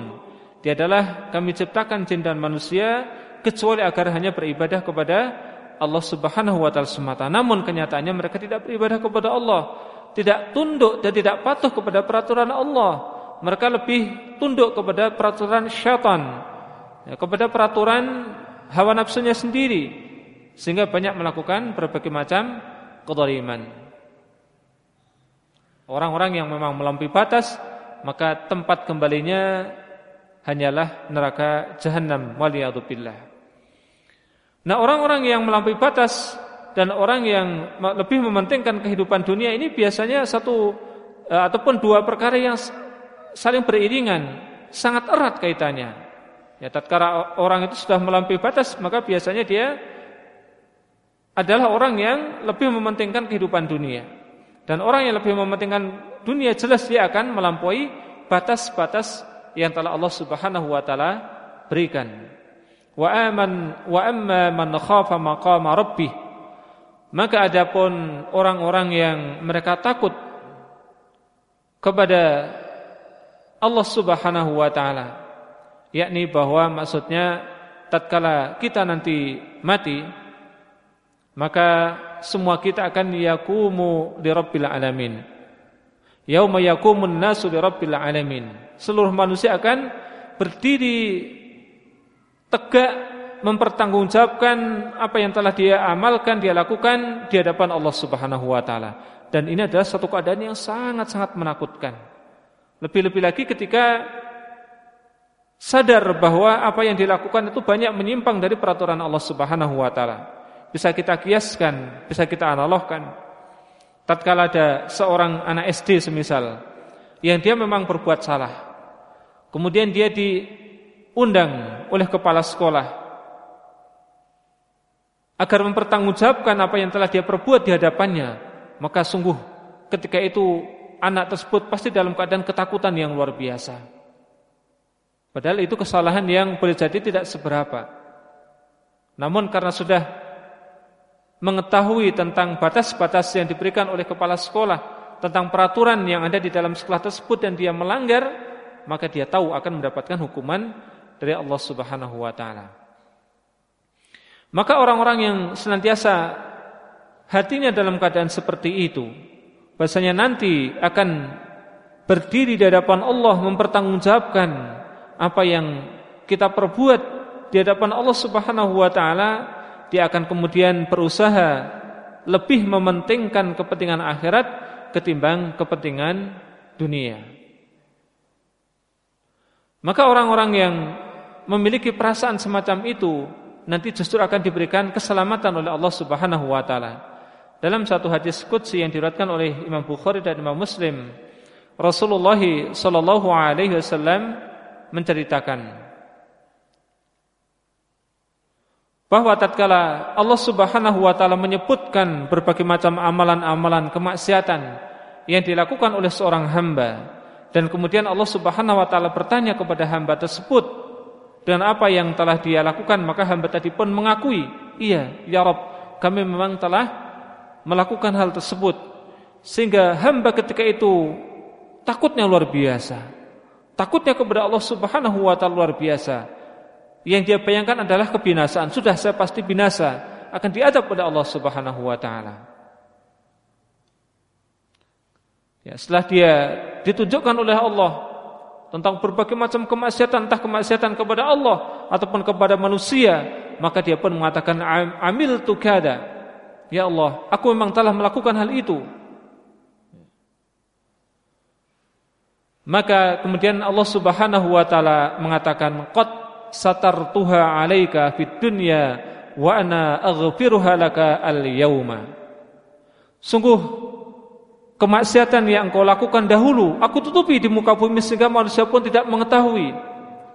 Dia adalah kami ciptakan jin dan manusia Kecuali agar hanya beribadah kepada Allah subhanahu wa ta'ala semata Namun kenyataannya mereka tidak beribadah kepada Allah tidak tunduk dan tidak patuh kepada peraturan Allah. Mereka lebih tunduk kepada peraturan syaitan, ya, kepada peraturan hawa nafsunya sendiri, sehingga banyak melakukan berbagai macam kedoliman. Orang-orang yang memang melampaui batas, maka tempat kembalinya hanyalah neraka jahanam waliyadzubillah. Nah, orang-orang yang melampaui batas dan orang yang lebih mementingkan kehidupan dunia ini biasanya satu eh, ataupun dua perkara yang saling beriringan, sangat erat kaitannya. Ya, tatkala orang itu sudah melampaui batas, maka biasanya dia adalah orang yang lebih mementingkan kehidupan dunia. Dan orang yang lebih mementingkan dunia jelas dia akan melampaui batas-batas yang telah Allah Subhanahu wa taala berikan. Wa aman wa amma man khafa maqama rabbih maka adapun orang-orang yang mereka takut kepada Allah Subhanahu wa taala, yakni bahwa maksudnya tatkala kita nanti mati, maka semua kita akan yakumu di rabbil alamin. Yauma yakumun nasu li rabbil alamin. Seluruh manusia akan berdiri tegak mempertanggungjawabkan apa yang telah dia amalkan, dia lakukan di hadapan Allah Subhanahu wa taala. Dan ini adalah satu keadaan yang sangat-sangat menakutkan. Lebih-lebih lagi ketika sadar bahwa apa yang dilakukan itu banyak menyimpang dari peraturan Allah Subhanahu wa taala. Bisa kita kiaskan, bisa kita analogkan. Tatkala ada seorang anak SD semisal yang dia memang berbuat salah. Kemudian dia diundang oleh kepala sekolah agar mempertanggungjawabkan apa yang telah dia perbuat di hadapannya, maka sungguh ketika itu anak tersebut pasti dalam keadaan ketakutan yang luar biasa. Padahal itu kesalahan yang boleh jadi tidak seberapa. Namun karena sudah mengetahui tentang batas-batas yang diberikan oleh kepala sekolah, tentang peraturan yang ada di dalam sekolah tersebut dan dia melanggar, maka dia tahu akan mendapatkan hukuman dari Allah Subhanahu wa taala. Maka orang-orang yang senantiasa hatinya dalam keadaan seperti itu, bahasanya nanti akan berdiri di hadapan Allah mempertanggungjawabkan apa yang kita perbuat di hadapan Allah Subhanahu wa taala, dia akan kemudian berusaha lebih mementingkan kepentingan akhirat ketimbang kepentingan dunia. Maka orang-orang yang memiliki perasaan semacam itu nanti justru akan diberikan keselamatan oleh Allah Subhanahu wa taala. Dalam satu hadis qudsi yang diriwayatkan oleh Imam Bukhari dan Imam Muslim, Rasulullah sallallahu alaihi wasallam menceritakan bahwa tatkala Allah Subhanahu wa taala menyebutkan berbagai macam amalan-amalan kemaksiatan yang dilakukan oleh seorang hamba dan kemudian Allah Subhanahu wa taala bertanya kepada hamba tersebut dan apa yang telah dia lakukan maka hamba tadi pun mengakui iya ya Rob kami memang telah melakukan hal tersebut sehingga hamba ketika itu takutnya luar biasa takutnya kepada Allah Subhanahu wa taala luar biasa yang dia bayangkan adalah kebinasaan. Sudah saya pasti binasa, akan diadab pada Allah Subhanahu wa taala. Ya, setelah dia ditunjukkan oleh Allah tentang berbagai macam kemaksiatan, entah kemaksiatan kepada Allah ataupun kepada manusia, maka dia pun mengatakan amil tukada. Ya Allah, aku memang telah melakukan hal itu. Maka kemudian Allah Subhanahu wa taala mengatakan qad satartuha 'alaika fid dunya wa ana aghfiruha laka al-yauma. Sungguh kemaksiatan yang engkau lakukan dahulu aku tutupi di muka bumi sehingga manusia pun tidak mengetahui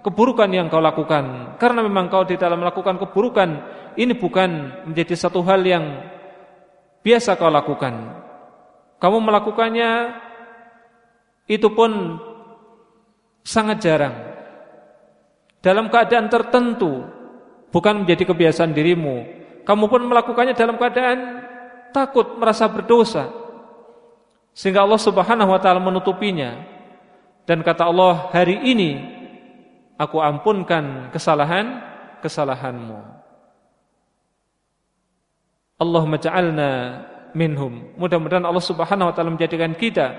keburukan yang kau lakukan. Karena memang kau di dalam melakukan keburukan ini bukan menjadi satu hal yang biasa kau lakukan. Kamu melakukannya itu pun sangat jarang dalam keadaan tertentu bukan menjadi kebiasaan dirimu kamu pun melakukannya dalam keadaan takut merasa berdosa sehingga Allah Subhanahu wa taala menutupinya. Dan kata Allah hari ini aku ampunkan kesalahan kesalahanmu. Allahumma ja'alna minhum. Mudah-mudahan Allah Subhanahu wa taala menjadikan kita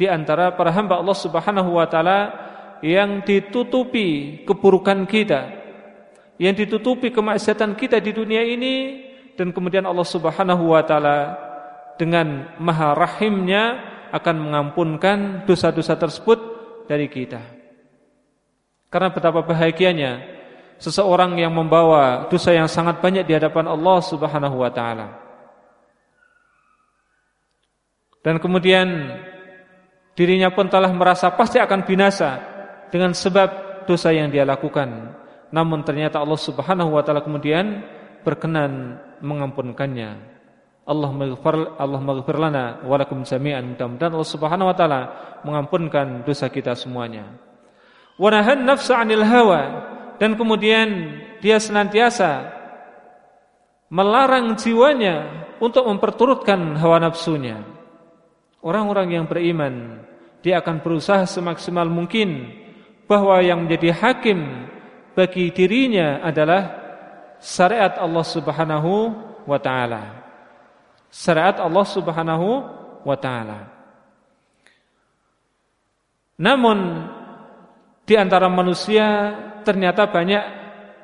di antara para hamba Allah Subhanahu wa taala yang ditutupi keburukan kita, yang ditutupi kemaksiatan kita di dunia ini dan kemudian Allah Subhanahu wa taala dengan maha rahimnya akan mengampunkan dosa-dosa tersebut dari kita. Karena betapa bahagianya seseorang yang membawa dosa yang sangat banyak di hadapan Allah Subhanahu wa taala. Dan kemudian dirinya pun telah merasa pasti akan binasa dengan sebab dosa yang dia lakukan. Namun ternyata Allah Subhanahu wa taala kemudian berkenan mengampunkannya. Allah maghfir Allah maghfir lana wa lakum jami'an. Mudah-mudahan Allah Subhanahu wa taala mengampunkan dosa kita semuanya. Wa nahan nafsa 'anil hawa dan kemudian dia senantiasa melarang jiwanya untuk memperturutkan hawa nafsunya. Orang-orang yang beriman dia akan berusaha semaksimal mungkin bahwa yang menjadi hakim bagi dirinya adalah syariat Allah Subhanahu wa taala. Syariat Allah Subhanahu wa taala. Namun di antara manusia ternyata banyak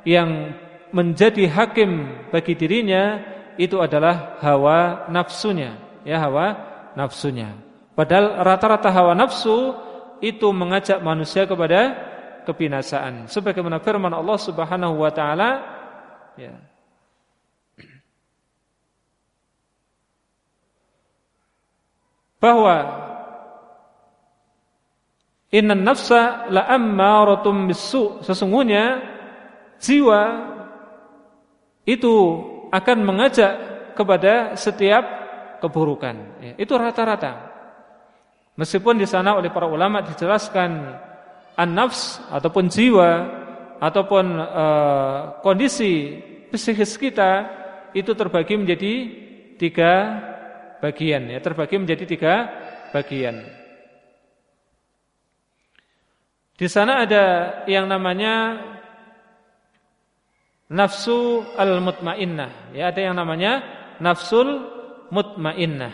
yang menjadi hakim bagi dirinya itu adalah hawa nafsunya, ya hawa nafsunya. Padahal rata-rata hawa nafsu itu mengajak manusia kepada kebinasaan. Sebagaimana firman Allah Subhanahu wa taala ya. Bahwa Inna nafsa la ammaratum bisu. Sesungguhnya jiwa itu akan mengajak kepada setiap keburukan. Ya, itu rata-rata. Meskipun di sana oleh para ulama dijelaskan an-nafs ataupun jiwa ataupun e, kondisi psikis kita itu terbagi menjadi tiga bagian ya, terbagi menjadi tiga bagian. Di sana ada yang namanya nafsu al-mutmainnah, ya ada yang namanya nafsul mutmainnah.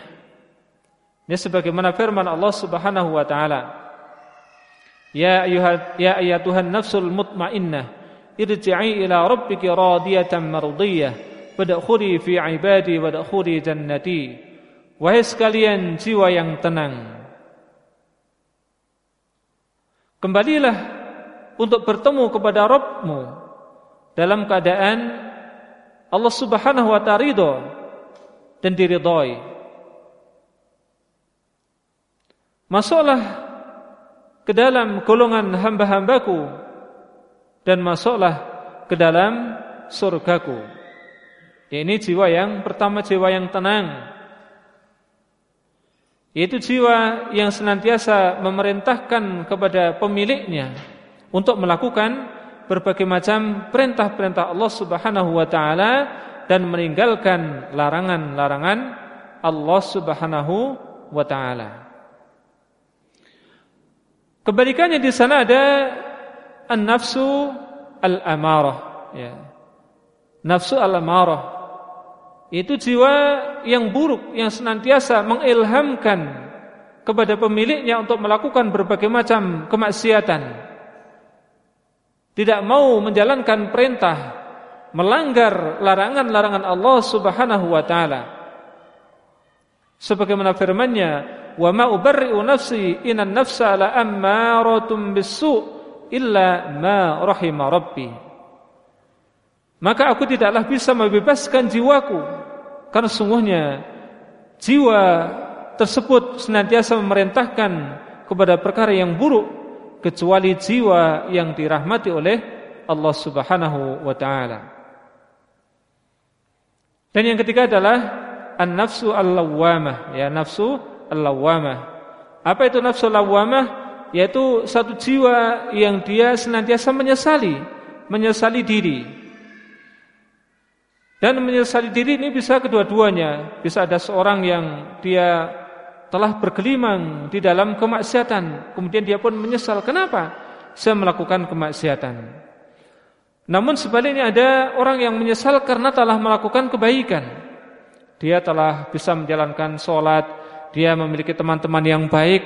Ini sebagaimana firman Allah Subhanahu wa taala. Ya ayuha ya ayatuhan nafsul mutmainnah irji'i ila rabbiki radiyatan mardiyah wadkhuli fi ibadi wadkhuli jannati wahai sekalian jiwa yang tenang kembalilah untuk bertemu kepada Rabbmu dalam keadaan Allah Subhanahu wa taala ridho dan diridhoi masuklah ke dalam golongan hamba-hambaku dan masuklah ke dalam surgaku. Ini jiwa yang pertama jiwa yang tenang. Yaitu jiwa yang senantiasa memerintahkan kepada pemiliknya untuk melakukan berbagai macam perintah-perintah Allah Subhanahu wa taala dan meninggalkan larangan-larangan Allah Subhanahu wa taala. Kebalikannya di sana ada an-nafsu al-amarah ya. Nafsu al-amarah itu jiwa yang buruk yang senantiasa mengilhamkan kepada pemiliknya untuk melakukan berbagai macam kemaksiatan. Tidak mau menjalankan perintah, melanggar larangan-larangan Allah Subhanahu wa taala. Sebagaimana firman-Nya, wa ma ubarri'u nafsi inan nafsa la ammaratun bisu illa ma rahima rabbi maka aku tidaklah bisa membebaskan jiwaku karena sungguhnya jiwa tersebut senantiasa memerintahkan kepada perkara yang buruk kecuali jiwa yang dirahmati oleh Allah Subhanahu wa taala. Dan yang ketiga adalah an-nafsu al-lawwamah, ya nafsu al-lawwamah. Apa itu nafsu al-lawwamah? Yaitu satu jiwa yang dia senantiasa menyesali, menyesali diri. Dan menyesali diri ini bisa kedua-duanya. Bisa ada seorang yang dia telah bergelimang di dalam kemaksiatan, kemudian dia pun menyesal. Kenapa? Saya melakukan kemaksiatan. Namun sebaliknya ada orang yang menyesal karena telah melakukan kebaikan. Dia telah bisa menjalankan sholat, dia memiliki teman-teman yang baik,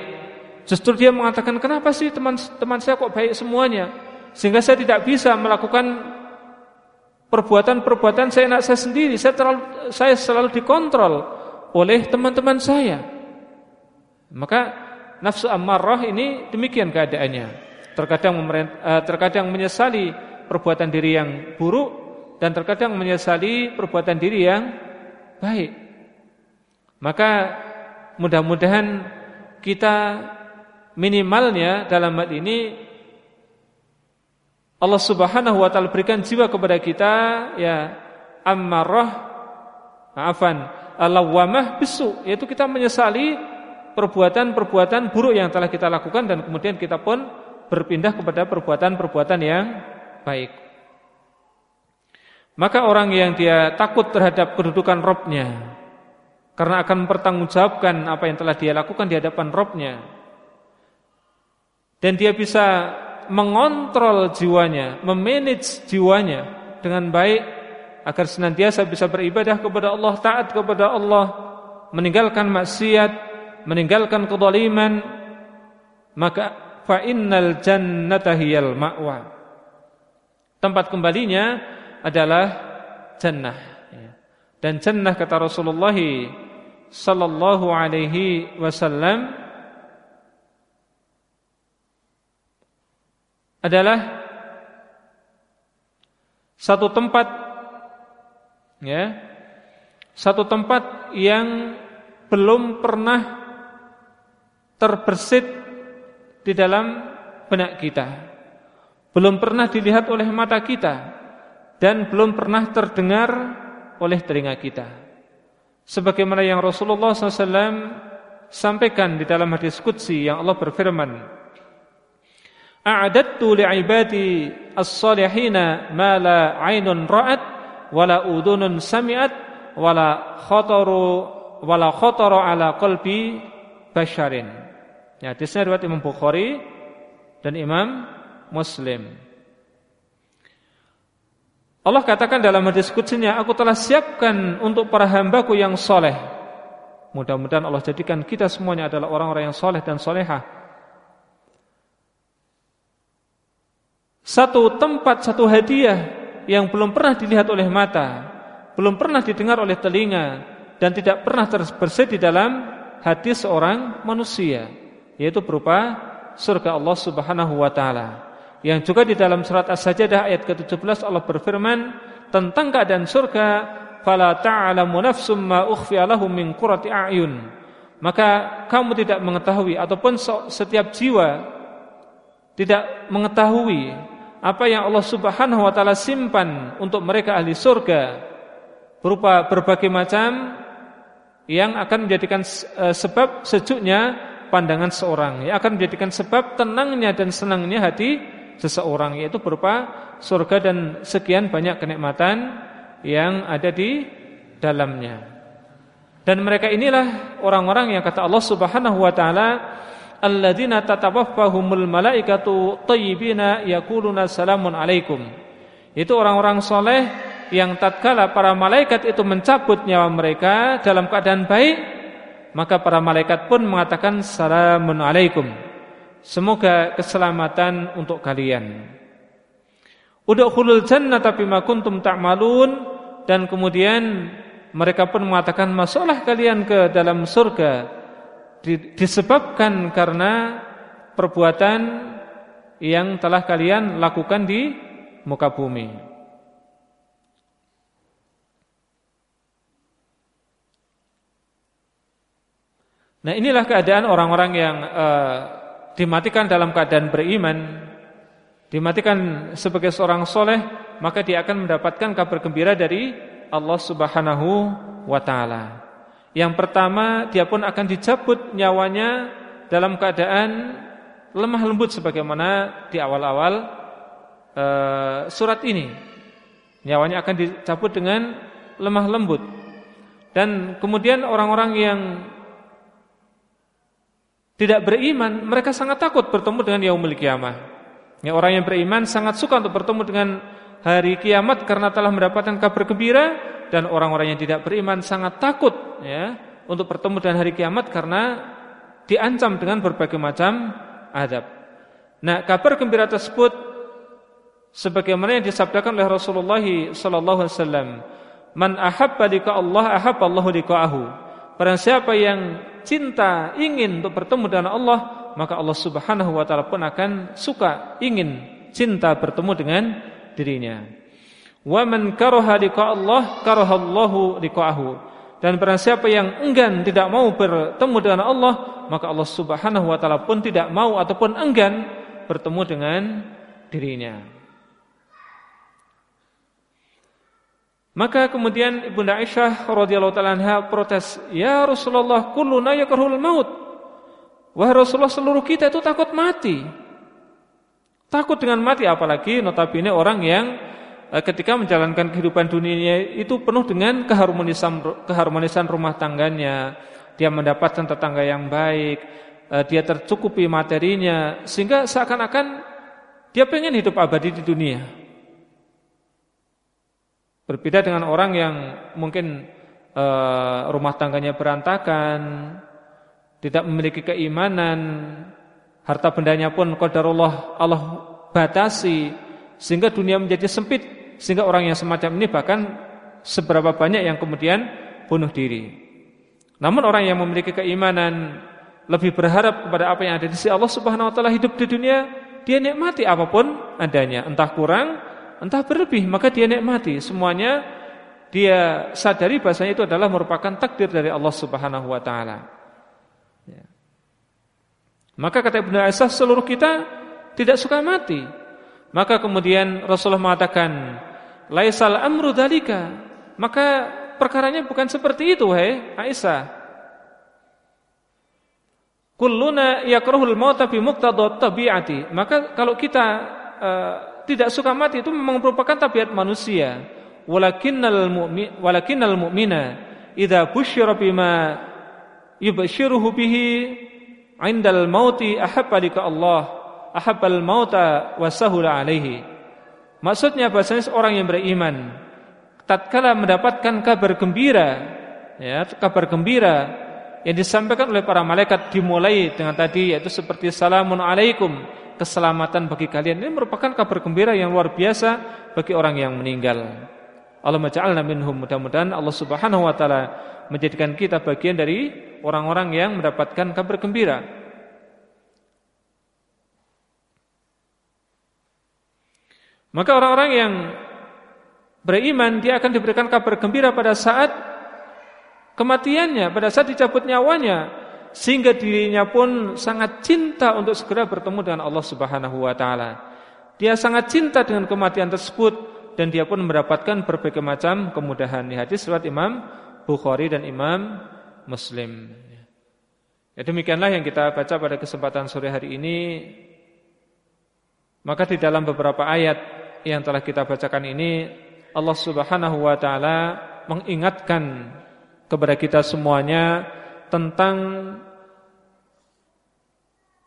justru dia mengatakan kenapa sih teman-teman saya kok baik semuanya sehingga saya tidak bisa melakukan perbuatan-perbuatan saya nak saya sendiri, saya terlalu saya selalu dikontrol oleh teman-teman saya. Maka nafsu ammarah ini demikian keadaannya. Terkadang eh, terkadang menyesali perbuatan diri yang buruk dan terkadang menyesali perbuatan diri yang baik. Maka Mudah-mudahan kita minimalnya dalam hal ini Allah Subhanahu wa taala berikan jiwa kepada kita ya ammarah maafan alawamah bisu yaitu kita menyesali perbuatan-perbuatan buruk yang telah kita lakukan dan kemudian kita pun berpindah kepada perbuatan-perbuatan yang baik. Maka orang yang dia takut terhadap kedudukan Robnya karena akan mempertanggungjawabkan apa yang telah dia lakukan di hadapan Robnya dan dia bisa mengontrol jiwanya, memanage jiwanya dengan baik agar senantiasa bisa beribadah kepada Allah, taat kepada Allah, meninggalkan maksiat, meninggalkan kezaliman, maka fa innal jannata hiyal ma'wa. Tempat kembalinya adalah jannah. Dan jannah kata Rasulullah sallallahu alaihi wasallam adalah satu tempat ya satu tempat yang belum pernah terbersit di dalam benak kita belum pernah dilihat oleh mata kita dan belum pernah terdengar oleh telinga kita. Sebagaimana yang Rasulullah SAW sampaikan di dalam hadis Qudsi yang Allah berfirman, A'adattu li'ibadi as-salihina ma la 'ainun ra'at wa la udhunun sami'at wa la khataru wa la khataru ala qalbi basharin. Ya, hadisnya riwayat Imam Bukhari dan Imam Muslim. Allah katakan dalam hadis kutsinya, aku telah siapkan untuk para hambaku yang soleh. Mudah-mudahan Allah jadikan kita semuanya adalah orang-orang yang soleh dan solehah. Satu tempat, satu hadiah yang belum pernah dilihat oleh mata, belum pernah didengar oleh telinga dan tidak pernah terbersih di dalam hati seorang manusia, yaitu berupa surga Allah Subhanahu wa taala. Yang juga di dalam surat As-Sajdah ayat ke-17 Allah berfirman tentang keadaan surga, "Fala ta'lamu nafsum ma ukhfiya min qurrati a'yun." Maka kamu tidak mengetahui ataupun setiap jiwa tidak mengetahui apa yang Allah Subhanahu wa taala simpan untuk mereka ahli surga berupa berbagai macam yang akan menjadikan eh, sebab sejuknya pandangan seorang, yang akan menjadikan sebab tenangnya dan senangnya hati seseorang yaitu berupa surga dan sekian banyak kenikmatan yang ada di dalamnya. Dan mereka inilah orang-orang yang kata Allah Subhanahu wa taala alladzina tatawaffahumul malaikatu thayyibina yaquluna salamun alaikum. Itu orang-orang soleh yang tatkala para malaikat itu mencabut nyawa mereka dalam keadaan baik, maka para malaikat pun mengatakan salamun alaikum. Semoga keselamatan untuk kalian. Udkhulul jannata bima kuntum ta'malun dan kemudian mereka pun mengatakan masuklah kalian ke dalam surga disebabkan karena perbuatan yang telah kalian lakukan di muka bumi. Nah inilah keadaan orang-orang yang uh, dimatikan dalam keadaan beriman, dimatikan sebagai seorang soleh, maka dia akan mendapatkan kabar gembira dari Allah Subhanahu wa Ta'ala. Yang pertama dia pun akan dicabut nyawanya dalam keadaan lemah lembut sebagaimana di awal-awal e, surat ini. Nyawanya akan dicabut dengan lemah lembut. Dan kemudian orang-orang yang tidak beriman, mereka sangat takut bertemu dengan yaumul kiamah. Ya, orang yang beriman sangat suka untuk bertemu dengan hari kiamat karena telah mendapatkan kabar gembira dan orang-orang yang tidak beriman sangat takut ya untuk bertemu dengan hari kiamat karena diancam dengan berbagai macam adab. Nah, kabar gembira tersebut sebagaimana yang disabdakan oleh Rasulullah sallallahu alaihi wasallam, "Man ahabba lika Allah ahabba Allahu liqa'ahu." Barang siapa yang cinta ingin untuk bertemu dengan Allah, maka Allah Subhanahu wa taala pun akan suka ingin cinta bertemu dengan dirinya. Wa man karaha liqa Allah karahallahu liqa'ahu. Dan barang siapa yang enggan tidak mau bertemu dengan Allah, maka Allah Subhanahu wa taala pun tidak mau ataupun enggan bertemu dengan dirinya. Maka kemudian Ibunda Aisyah radhiyallahu taala anha protes, "Ya Rasulullah, kulluna yakrahul maut." Wahai Rasulullah, seluruh kita itu takut mati. Takut dengan mati apalagi notabene orang yang ketika menjalankan kehidupan dunia itu penuh dengan keharmonisan keharmonisan rumah tangganya, dia mendapatkan tetangga yang baik, eh, dia tercukupi materinya sehingga seakan-akan dia pengen hidup abadi di dunia. Berbeda dengan orang yang mungkin eh, rumah tangganya berantakan, tidak memiliki keimanan, harta bendanya pun qadarullah Allah batasi sehingga dunia menjadi sempit sehingga orang yang semacam ini bahkan seberapa banyak yang kemudian bunuh diri. Namun orang yang memiliki keimanan lebih berharap kepada apa yang ada di sisi Allah Subhanahu wa taala hidup di dunia, dia nikmati apa pun adanya, entah kurang, entah berlebih, maka dia nikmati. Semuanya dia sadari bahasanya itu adalah merupakan takdir dari Allah Subhanahu wa taala. Ya. Maka kata Ibnu Aisyah seluruh kita tidak suka mati. Maka kemudian Rasulullah mengatakan, laisal amru dalika maka perkaranya bukan seperti itu hai Aisyah. Kulluna yakrahul mauta bi muqtadha tabiati. Maka kalau kita uh, tidak suka mati itu memang merupakan tabiat manusia. Walakinnal mu'min walakinnal mu'mina idza busyira bima yubashiruhu bihi indal mauti ahabba lika Allah ahabbal mauta wa sahula alaihi Maksudnya bahasanya seorang yang beriman tatkala mendapatkan kabar gembira ya, kabar gembira yang disampaikan oleh para malaikat dimulai dengan tadi yaitu seperti salamun alaikum keselamatan bagi kalian. Ini merupakan kabar gembira yang luar biasa bagi orang yang meninggal. Allah maja'alna minhum mudah-mudahan Allah Subhanahu wa taala menjadikan kita bagian dari orang-orang yang mendapatkan kabar gembira. Maka orang-orang yang beriman dia akan diberikan kabar gembira pada saat kematiannya, pada saat dicabut nyawanya sehingga dirinya pun sangat cinta untuk segera bertemu dengan Allah Subhanahu wa taala. Dia sangat cinta dengan kematian tersebut dan dia pun mendapatkan berbagai macam kemudahan. Di hadis riwayat Imam Bukhari dan Imam Muslim. Ya demikianlah yang kita baca pada kesempatan sore hari ini. Maka di dalam beberapa ayat yang telah kita bacakan ini Allah Subhanahu wa taala mengingatkan kepada kita semuanya tentang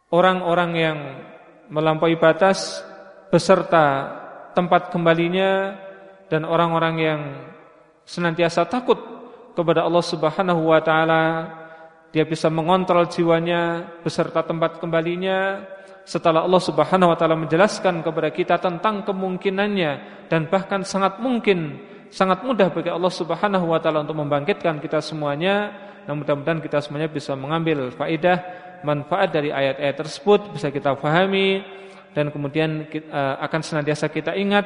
orang-orang yang melampaui batas beserta tempat kembalinya dan orang-orang yang senantiasa takut kepada Allah Subhanahu wa taala. Dia bisa mengontrol jiwanya beserta tempat kembalinya setelah Allah Subhanahu wa taala menjelaskan kepada kita tentang kemungkinannya dan bahkan sangat mungkin sangat mudah bagi Allah Subhanahu wa taala untuk membangkitkan kita semuanya. Nah mudah-mudahan kita semuanya bisa mengambil faedah manfaat dari ayat-ayat tersebut bisa kita fahami. Dan kemudian uh, akan senantiasa kita ingat,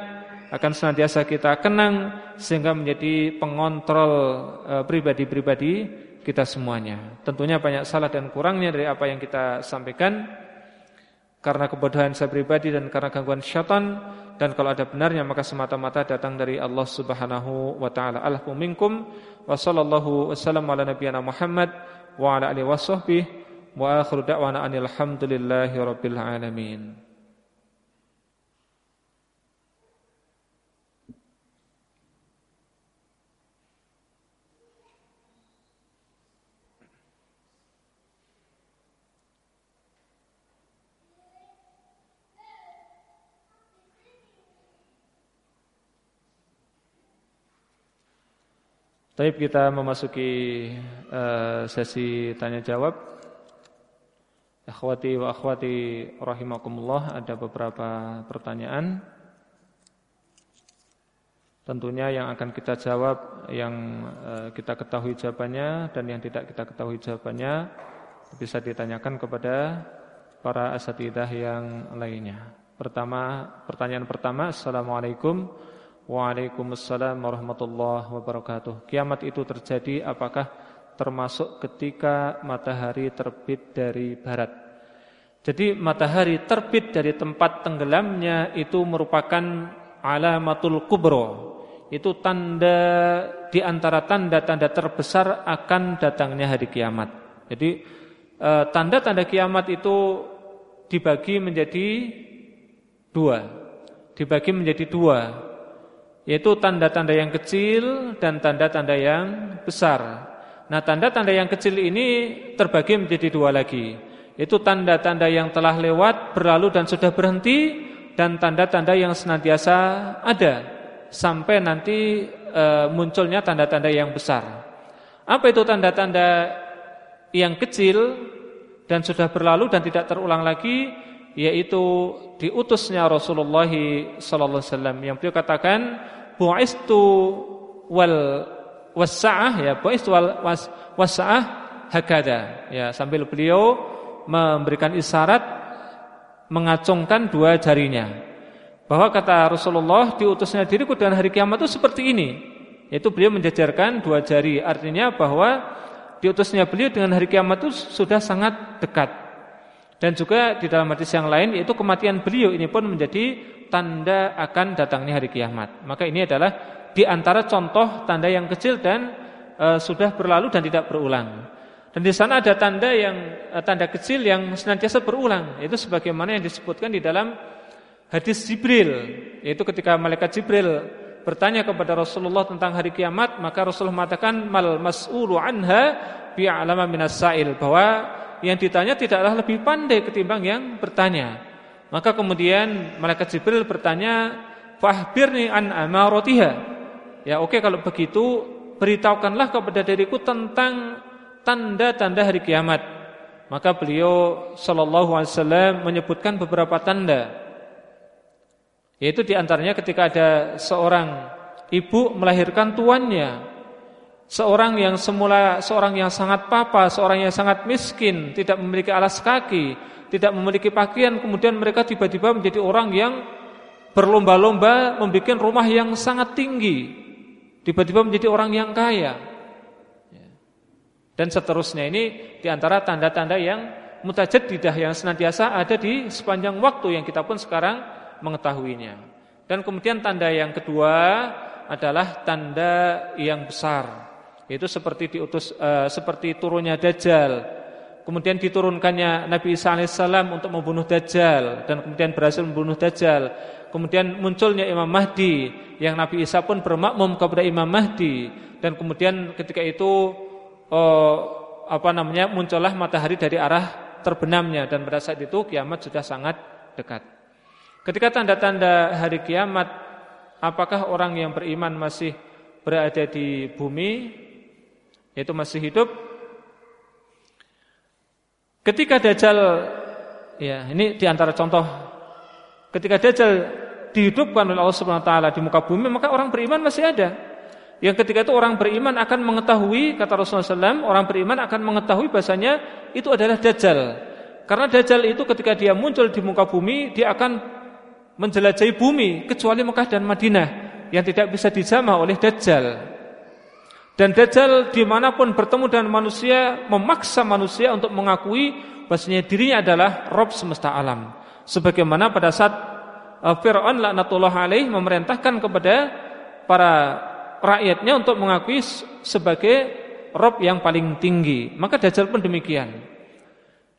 akan senantiasa kita kenang sehingga menjadi pengontrol uh, pribadi-pribadi kita semuanya. Tentunya banyak salah dan kurangnya dari apa yang kita sampaikan karena kebodohan saya pribadi dan karena gangguan syaitan dan kalau ada benarnya maka semata-mata datang dari Allah Subhanahu wa taala. Allahu minkum wa sallallahu wasallam ala Muhammad wa ala alihi washabbihi wa akhiru da'wana alhamdulillahi rabbil alamin. Tapi kita memasuki uh, sesi tanya jawab. Akhwati wa akhwati rahimakumullah ada beberapa pertanyaan. Tentunya yang akan kita jawab yang uh, kita ketahui jawabannya dan yang tidak kita ketahui jawabannya bisa ditanyakan kepada para asatidah yang lainnya. Pertama, pertanyaan pertama, Assalamualaikum Waalaikumsalam warahmatullahi wabarakatuh. Kiamat itu terjadi apakah termasuk ketika matahari terbit dari barat? Jadi matahari terbit dari tempat tenggelamnya itu merupakan alamatul kubro. Itu tanda di antara tanda-tanda terbesar akan datangnya hari kiamat. Jadi eh, tanda-tanda kiamat itu dibagi menjadi dua. Dibagi menjadi dua yaitu tanda-tanda yang kecil dan tanda-tanda yang besar. Nah, tanda-tanda yang kecil ini terbagi menjadi dua lagi. Itu tanda-tanda yang telah lewat, berlalu dan sudah berhenti dan tanda-tanda yang senantiasa ada sampai nanti e, munculnya tanda-tanda yang besar. Apa itu tanda-tanda yang kecil dan sudah berlalu dan tidak terulang lagi? Yaitu diutusnya Rasulullah sallallahu alaihi wasallam yang beliau katakan bu'istu wal wasa'ah ya bu'istu wal was, wasa'ah hakada. Ya sambil beliau memberikan isyarat mengacungkan dua jarinya. Bahwa kata Rasulullah diutusnya diriku dan hari kiamat itu seperti ini. Yaitu beliau menjajarkan dua jari. Artinya bahwa diutusnya beliau dengan hari kiamat itu sudah sangat dekat. Dan juga di dalam hadis yang lain yaitu kematian beliau ini pun menjadi tanda akan datangnya hari kiamat. Maka ini adalah di antara contoh tanda yang kecil dan e, sudah berlalu dan tidak berulang. Dan di sana ada tanda yang e, tanda kecil yang senantiasa berulang. Itu sebagaimana yang disebutkan di dalam hadis Jibril, yaitu ketika malaikat Jibril bertanya kepada Rasulullah tentang hari kiamat, maka Rasulullah mengatakan mal mas'ulu anha bi'alama minas sa'il bahwa yang ditanya tidaklah lebih pandai ketimbang yang bertanya. Maka kemudian malaikat Jibril bertanya, "Fahbirni an amaratiha." Ya, oke okay, kalau begitu beritahukanlah kepada diriku tentang tanda-tanda hari kiamat. Maka beliau sallallahu alaihi wasallam menyebutkan beberapa tanda. Yaitu di antaranya ketika ada seorang ibu melahirkan tuannya. Seorang yang semula seorang yang sangat papa, seorang yang sangat miskin, tidak memiliki alas kaki, tidak memiliki pakaian, kemudian mereka tiba-tiba menjadi orang yang berlomba-lomba membuat rumah yang sangat tinggi. Tiba-tiba menjadi orang yang kaya. Dan seterusnya ini di antara tanda-tanda yang mutajaddidah yang senantiasa ada di sepanjang waktu yang kita pun sekarang mengetahuinya. Dan kemudian tanda yang kedua adalah tanda yang besar. Yaitu seperti diutus uh, seperti turunnya Dajjal. Kemudian diturunkannya Nabi Isa alaihissalam untuk membunuh Dajjal dan kemudian berhasil membunuh Dajjal. Kemudian munculnya Imam Mahdi yang Nabi Isa pun bermakmum kepada Imam Mahdi dan kemudian ketika itu oh, apa namanya muncullah matahari dari arah terbenamnya dan pada saat itu kiamat sudah sangat dekat. Ketika tanda-tanda hari kiamat, apakah orang yang beriman masih berada di bumi, yaitu masih hidup? Ketika Dajjal, ya ini di antara contoh, ketika Dajjal dihidupkan oleh Allah Subhanahu Wa Taala di muka bumi, maka orang beriman masih ada. Yang ketika itu orang beriman akan mengetahui kata Rasulullah SAW, orang beriman akan mengetahui bahasanya itu adalah dajjal. Karena dajjal itu ketika dia muncul di muka bumi, dia akan menjelajahi bumi kecuali Mekah dan Madinah yang tidak bisa dijamah oleh dajjal. Dan dajjal di mana pun bertemu dengan manusia memaksa manusia untuk mengakui bahasanya dirinya adalah Rob semesta alam. Sebagaimana pada saat uh, Fir'aun laknatullah alaih memerintahkan kepada para rakyatnya untuk mengakui sebagai Rob yang paling tinggi. Maka Dajjal pun demikian.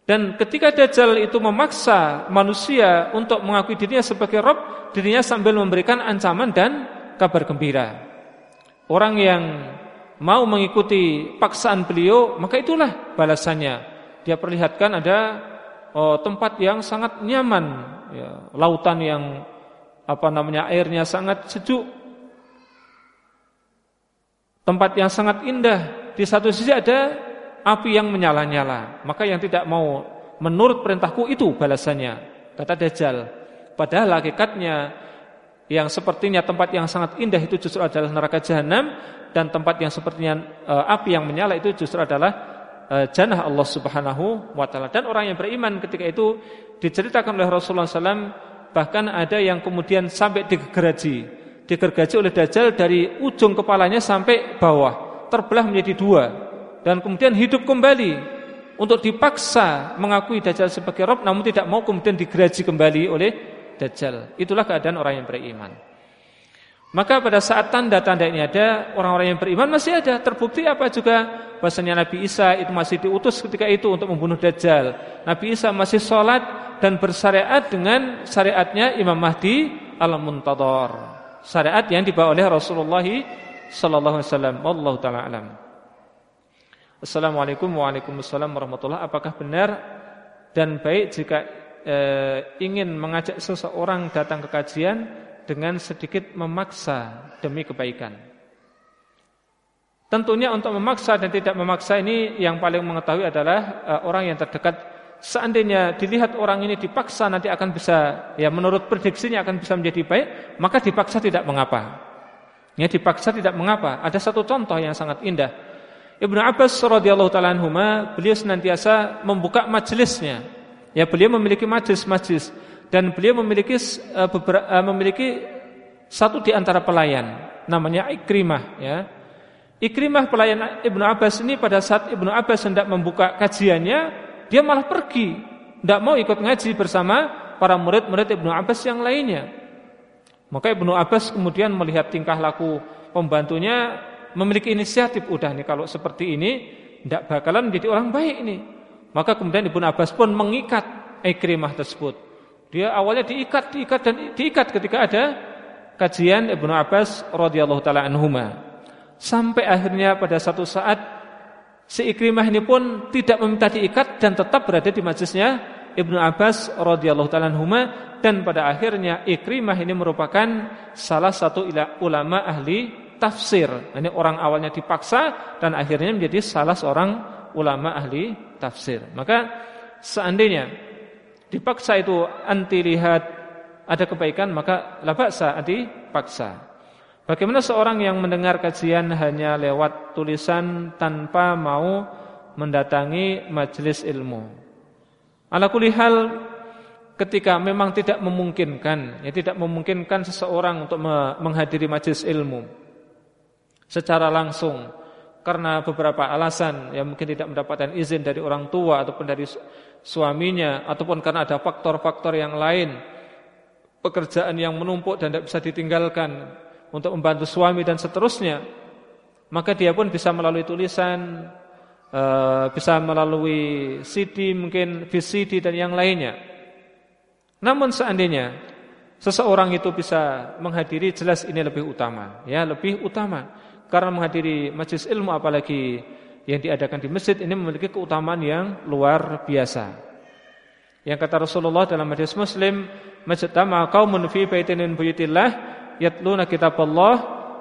Dan ketika Dajjal itu memaksa manusia untuk mengakui dirinya sebagai Rob, dirinya sambil memberikan ancaman dan kabar gembira. Orang yang mau mengikuti paksaan beliau, maka itulah balasannya. Dia perlihatkan ada oh, tempat yang sangat nyaman, ya, lautan yang apa namanya airnya sangat sejuk, Tempat yang sangat indah. Di satu sisi ada api yang menyala-nyala. Maka yang tidak mau menurut perintahku itu balasannya. Kata Dajjal Padahal hakikatnya Yang sepertinya tempat yang sangat indah itu justru adalah neraka jahanam Dan tempat yang sepertinya e, api yang menyala itu justru adalah e, Janah Allah subhanahu wa ta'ala Dan orang yang beriman ketika itu Diceritakan oleh Rasulullah SAW Bahkan ada yang kemudian sampai digeraji digergaji oleh Dajjal dari ujung kepalanya sampai bawah, terbelah menjadi dua dan kemudian hidup kembali untuk dipaksa mengakui Dajjal sebagai Rob namun tidak mau kemudian digeraji kembali oleh Dajjal. Itulah keadaan orang yang beriman. Maka pada saat tanda-tanda ini ada, orang-orang yang beriman masih ada. Terbukti apa juga bahasanya Nabi Isa itu masih diutus ketika itu untuk membunuh Dajjal. Nabi Isa masih sholat dan bersyariat dengan syariatnya Imam Mahdi al-Muntadhar syariat yang dibawa oleh Rasulullah sallallahu alaihi wasallam. Wallahu taala alam. Assalamualaikum Waalaikumsalam warahmatullahi Apakah benar dan baik jika e, ingin mengajak seseorang datang ke kajian dengan sedikit memaksa demi kebaikan? Tentunya untuk memaksa dan tidak memaksa ini yang paling mengetahui adalah e, orang yang terdekat Seandainya dilihat orang ini dipaksa nanti akan bisa ya menurut prediksinya akan bisa menjadi baik, maka dipaksa tidak mengapa. Ya dipaksa tidak mengapa. Ada satu contoh yang sangat indah. Ibnu Abbas radhiyallahu taala anhuma beliau senantiasa membuka majelisnya. Ya beliau memiliki majelis-majelis dan beliau memiliki uh, memiliki satu di antara pelayan namanya Ikrimah ya. Ikrimah pelayan Ibnu Abbas ini pada saat Ibnu Abbas hendak membuka kajiannya dia malah pergi, tidak mau ikut ngaji bersama para murid-murid Ibnu Abbas yang lainnya. Maka Ibnu Abbas kemudian melihat tingkah laku pembantunya memiliki inisiatif, udah nih kalau seperti ini tidak bakalan menjadi orang baik ini. Maka kemudian Ibnu Abbas pun mengikat Ikrimah tersebut. Dia awalnya diikat, diikat dan diikat ketika ada kajian Ibnu Abbas radhiyallahu taala anhuma. Sampai akhirnya pada satu saat Si Ikrimah ini pun tidak meminta diikat dan tetap berada di majlisnya Ibnu Abbas radhiyallahu taala dan pada akhirnya Ikrimah ini merupakan salah satu ulama ahli tafsir. Ini orang awalnya dipaksa dan akhirnya menjadi salah seorang ulama ahli tafsir. Maka seandainya dipaksa itu anti lihat ada kebaikan maka la ba'sa dipaksa. Bagaimana seorang yang mendengar kajian hanya lewat tulisan tanpa mau mendatangi majelis ilmu? Ala hal ketika memang tidak memungkinkan, ya tidak memungkinkan seseorang untuk menghadiri majelis ilmu secara langsung karena beberapa alasan yang mungkin tidak mendapatkan izin dari orang tua ataupun dari suaminya ataupun karena ada faktor-faktor yang lain pekerjaan yang menumpuk dan tidak bisa ditinggalkan untuk membantu suami dan seterusnya maka dia pun bisa melalui tulisan eh, bisa melalui CD mungkin VCD dan yang lainnya. Namun seandainya seseorang itu bisa menghadiri jelas ini lebih utama ya lebih utama. Karena menghadiri majelis ilmu apalagi yang diadakan di masjid ini memiliki keutamaan yang luar biasa. Yang kata Rasulullah dalam hadis Muslim, "Majtama qaumun fi baitin min buyutillah yatluna kitaballah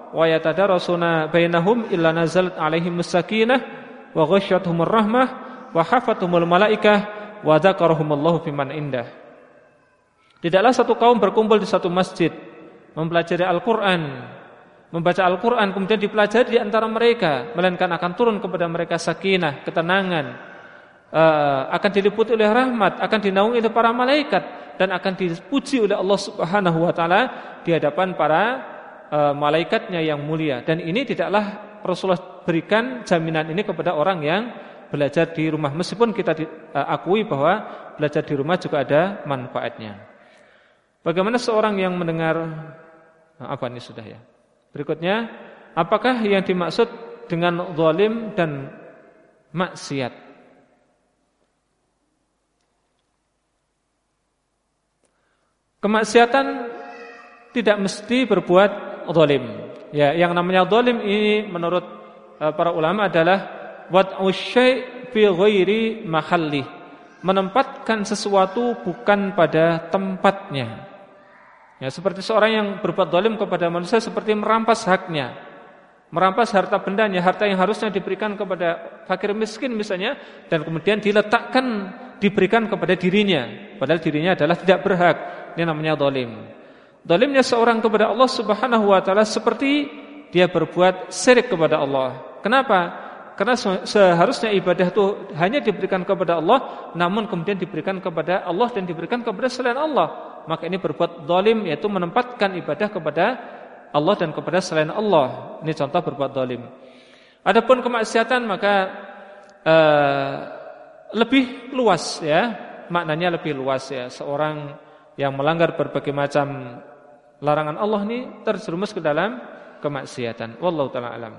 wa yatadarasuna bainahum illa nazalat alaihim sakinah wa ghasyiyatuhumur rahmah wa hafathumul malaikah wa dzakarahumullahu fiman indah." Tidaklah satu kaum berkumpul di satu masjid mempelajari Al-Qur'an membaca Al-Quran kemudian dipelajari di antara mereka melainkan akan turun kepada mereka sakinah, ketenangan uh, akan diliputi oleh rahmat akan dinaungi oleh para malaikat dan akan dipuji oleh Allah Subhanahu wa taala di hadapan para uh, malaikatnya yang mulia. Dan ini tidaklah Rasulullah berikan jaminan ini kepada orang yang belajar di rumah meskipun kita di, uh, akui bahwa belajar di rumah juga ada manfaatnya. Bagaimana seorang yang mendengar apa ini sudah ya Berikutnya, apakah yang dimaksud dengan zalim dan maksiat? Kemaksiatan tidak mesti berbuat zalim. Ya, yang namanya zalim ini menurut uh, para ulama adalah wad'u syai' fi ghairi mahalli. Menempatkan sesuatu bukan pada tempatnya. Ya, seperti seorang yang berbuat zalim kepada manusia seperti merampas haknya. Merampas harta bendanya, harta yang harusnya diberikan kepada fakir miskin misalnya dan kemudian diletakkan diberikan kepada dirinya, padahal dirinya adalah tidak berhak. Ini namanya zalim. Zalimnya seorang kepada Allah Subhanahu wa taala seperti dia berbuat syirik kepada Allah. Kenapa? Karena seharusnya ibadah itu hanya diberikan kepada Allah, namun kemudian diberikan kepada Allah dan diberikan kepada selain Allah maka ini berbuat zalim yaitu menempatkan ibadah kepada Allah dan kepada selain Allah. Ini contoh berbuat zalim. Adapun kemaksiatan maka uh, lebih luas ya, maknanya lebih luas ya. Seorang yang melanggar berbagai macam larangan Allah ini terjerumus ke dalam kemaksiatan. Wallahu taala alam.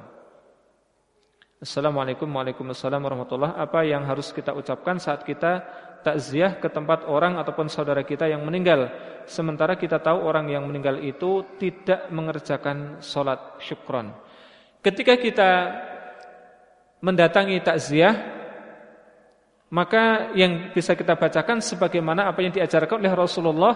Assalamualaikum warahmatullahi wabarakatuh. Apa yang harus kita ucapkan saat kita takziah ke tempat orang ataupun saudara kita yang meninggal. Sementara kita tahu orang yang meninggal itu tidak mengerjakan sholat syukron. Ketika kita mendatangi takziah maka yang bisa kita bacakan sebagaimana apa yang diajarkan oleh Rasulullah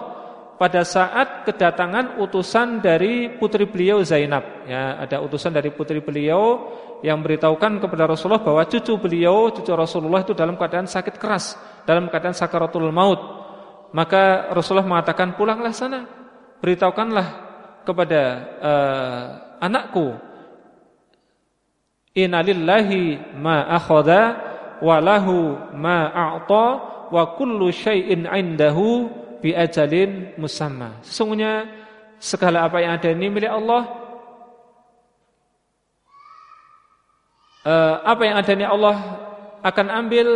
pada saat kedatangan utusan dari putri beliau Zainab. Ya ada utusan dari putri beliau yang beritahukan kepada Rasulullah bahwa cucu beliau cucu Rasulullah itu dalam keadaan sakit keras dalam keadaan sakaratul maut. Maka Rasulullah mengatakan pulanglah sana. Beritahukanlah kepada uh, anakku innalillahi ma akhadha wa lahu ma a'ta wa kullu syai'in 'indahu bi ajalin musamma. Sesungguhnya segala apa yang ada ini milik Allah uh, apa yang ada ini Allah akan ambil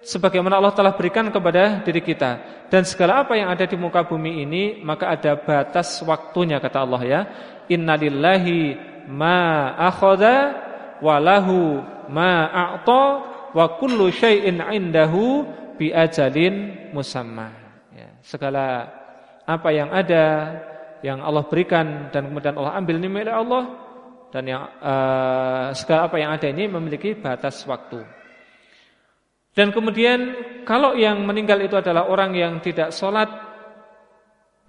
sebagaimana Allah telah berikan kepada diri kita. Dan segala apa yang ada di muka bumi ini maka ada batas waktunya kata Allah ya. Innalillahi ma akhadha wa lahu ma a'ta wa kullu syai'in 'indahu bi ajalin musamma segala apa yang ada yang Allah berikan dan kemudian Allah ambil ini milik Allah dan yang uh, segala apa yang ada ini memiliki batas waktu dan kemudian kalau yang meninggal itu adalah orang yang tidak sholat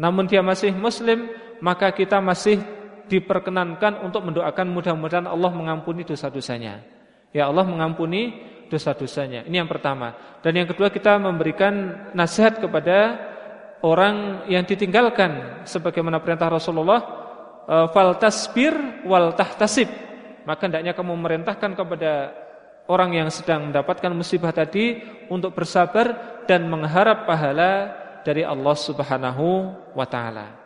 Namun dia masih muslim Maka kita masih diperkenankan untuk mendoakan mudah-mudahan Allah mengampuni dosa-dosanya Ya Allah mengampuni dosa-dosanya. Ini yang pertama. Dan yang kedua kita memberikan nasihat kepada orang yang ditinggalkan sebagaimana perintah Rasulullah e, fal tasbir wal tahtasib. Maka hendaknya kamu merintahkan kepada orang yang sedang mendapatkan musibah tadi untuk bersabar dan mengharap pahala dari Allah Subhanahu wa taala.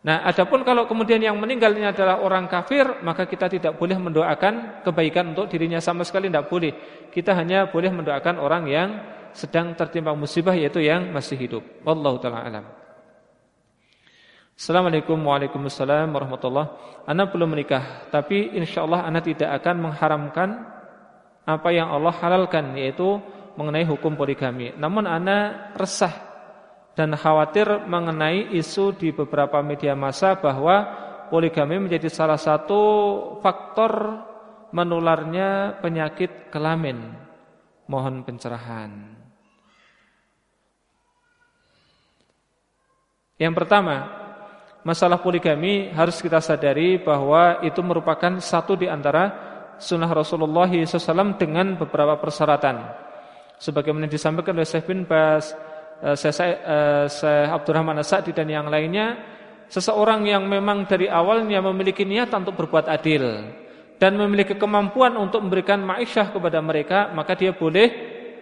Nah, adapun kalau kemudian yang meninggal ini adalah orang kafir, maka kita tidak boleh mendoakan kebaikan untuk dirinya sama sekali tidak boleh. Kita hanya boleh mendoakan orang yang sedang tertimpa musibah yaitu yang masih hidup. Wallahu taala alam. Assalamualaikum Waalaikumsalam warahmatullah. Anda belum menikah, tapi insyaallah Anda tidak akan mengharamkan apa yang Allah halalkan yaitu mengenai hukum poligami. Namun Anda resah dan khawatir mengenai isu di beberapa media massa bahwa poligami menjadi salah satu faktor menularnya penyakit kelamin. Mohon pencerahan. Yang pertama, masalah poligami harus kita sadari bahwa itu merupakan satu di antara sunnah Rasulullah SAW dengan beberapa persyaratan. Sebagaimana disampaikan oleh Syekh bin Bas, Eh, Syekh uh, Abdurrahman As-Sa'di dan yang lainnya seseorang yang memang dari awalnya memiliki niat untuk berbuat adil dan memiliki kemampuan untuk memberikan ma'isyah kepada mereka maka dia boleh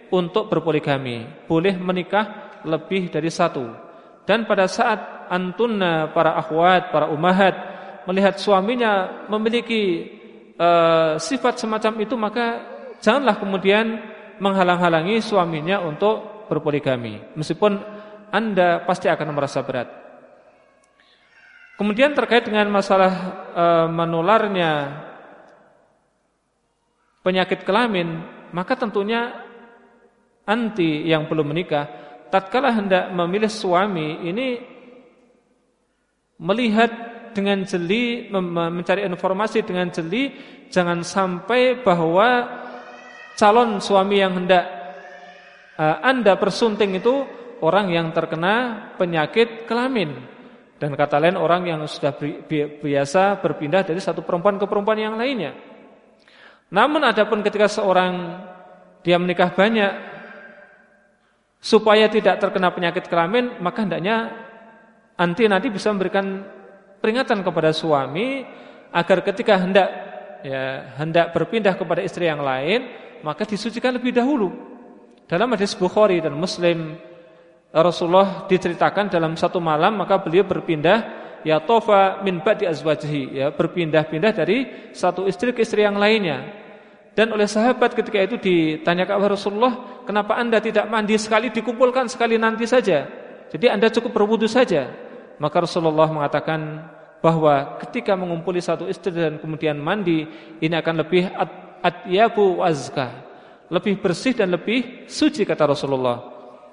untuk berpoligami boleh menikah lebih dari satu dan pada saat antunna para akhwat para umahat melihat suaminya memiliki uh, sifat semacam itu maka janganlah kemudian menghalang-halangi suaminya untuk berpoligami meskipun Anda pasti akan merasa berat. Kemudian terkait dengan masalah e, menularnya penyakit kelamin, maka tentunya anti yang belum menikah tatkala hendak memilih suami ini melihat dengan jeli mencari informasi dengan jeli jangan sampai bahwa calon suami yang hendak Eh, anda persunting itu orang yang terkena penyakit kelamin dan kata lain orang yang sudah biasa berpindah dari satu perempuan ke perempuan yang lainnya. Namun adapun ketika seorang dia menikah banyak supaya tidak terkena penyakit kelamin, maka hendaknya anti nanti bisa memberikan peringatan kepada suami agar ketika hendak ya hendak berpindah kepada istri yang lain, maka disucikan lebih dahulu. Dalam hadis Bukhari dan Muslim Rasulullah diceritakan dalam satu malam maka beliau berpindah ya tofa min ba'di azwajihi ya berpindah-pindah dari satu istri ke istri yang lainnya. Dan oleh sahabat ketika itu ditanya kepada Rasulullah, "Kenapa Anda tidak mandi sekali dikumpulkan sekali nanti saja?" Jadi Anda cukup berwudu saja. Maka Rasulullah mengatakan bahwa ketika mengumpuli satu istri dan kemudian mandi, ini akan lebih atyabu azka lebih bersih dan lebih suci kata Rasulullah.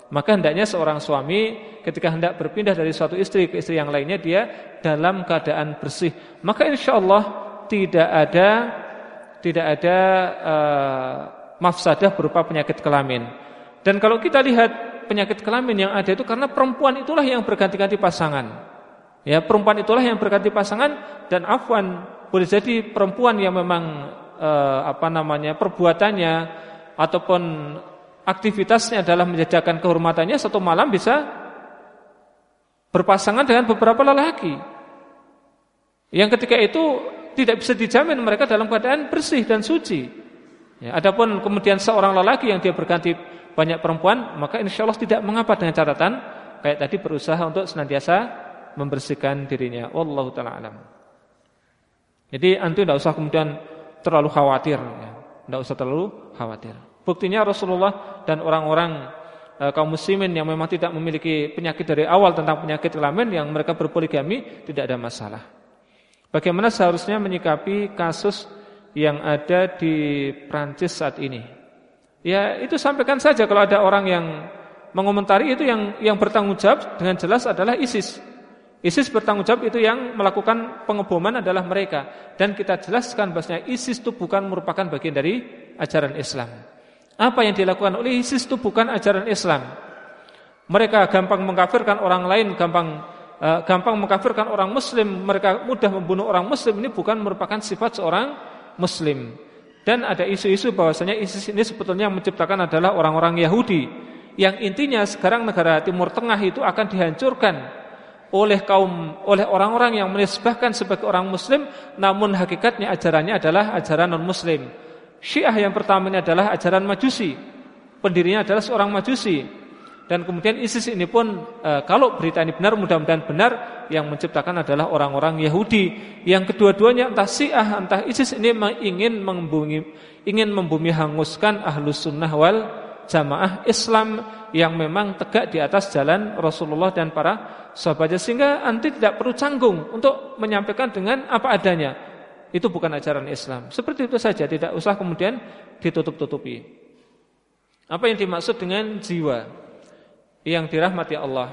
Maka hendaknya seorang suami ketika hendak berpindah dari suatu istri ke istri yang lainnya dia dalam keadaan bersih. Maka insya Allah tidak ada tidak ada uh, mafsadah berupa penyakit kelamin. Dan kalau kita lihat penyakit kelamin yang ada itu karena perempuan itulah yang berganti-ganti pasangan. Ya, perempuan itulah yang berganti pasangan dan afwan boleh jadi perempuan yang memang uh, apa namanya perbuatannya ataupun aktivitasnya adalah menjajakan kehormatannya satu malam bisa berpasangan dengan beberapa lelaki. Yang ketika itu tidak bisa dijamin mereka dalam keadaan bersih dan suci. Ya, adapun kemudian seorang lelaki yang dia berganti banyak perempuan, maka insya Allah tidak mengapa dengan catatan kayak tadi berusaha untuk senantiasa membersihkan dirinya. Wallahu taala alam. Jadi antum tidak usah kemudian terlalu khawatir. Ya. Tidak usah terlalu khawatir. Buktinya Rasulullah dan orang-orang e, kaum muslimin yang memang tidak memiliki penyakit dari awal tentang penyakit kelamin yang mereka berpoligami tidak ada masalah. Bagaimana seharusnya menyikapi kasus yang ada di Prancis saat ini? Ya itu sampaikan saja kalau ada orang yang mengomentari itu yang yang bertanggung jawab dengan jelas adalah ISIS. ISIS bertanggung jawab itu yang melakukan pengeboman adalah mereka dan kita jelaskan bahasanya ISIS itu bukan merupakan bagian dari ajaran Islam. Apa yang dilakukan oleh ISIS itu bukan ajaran Islam. Mereka gampang mengkafirkan orang lain, gampang gampang mengkafirkan orang muslim, mereka mudah membunuh orang muslim ini bukan merupakan sifat seorang muslim. Dan ada isu-isu bahwasanya ISIS ini sebetulnya yang menciptakan adalah orang-orang Yahudi yang intinya sekarang negara Timur Tengah itu akan dihancurkan oleh kaum oleh orang-orang yang menisbahkan sebagai orang muslim namun hakikatnya ajarannya adalah ajaran non-muslim. Syiah yang pertama ini adalah ajaran Majusi. Pendirinya adalah seorang Majusi. Dan kemudian ISIS ini pun e, kalau berita ini benar mudah-mudahan benar yang menciptakan adalah orang-orang Yahudi. Yang kedua-duanya entah Syiah entah ISIS ini ingin membumi ingin membumi hanguskan ahlus sunnah wal jamaah Islam yang memang tegak di atas jalan Rasulullah dan para sahabatnya sehingga anti tidak perlu canggung untuk menyampaikan dengan apa adanya. Itu bukan ajaran Islam. Seperti itu saja, tidak usah kemudian ditutup-tutupi. Apa yang dimaksud dengan jiwa? Yang dirahmati Allah.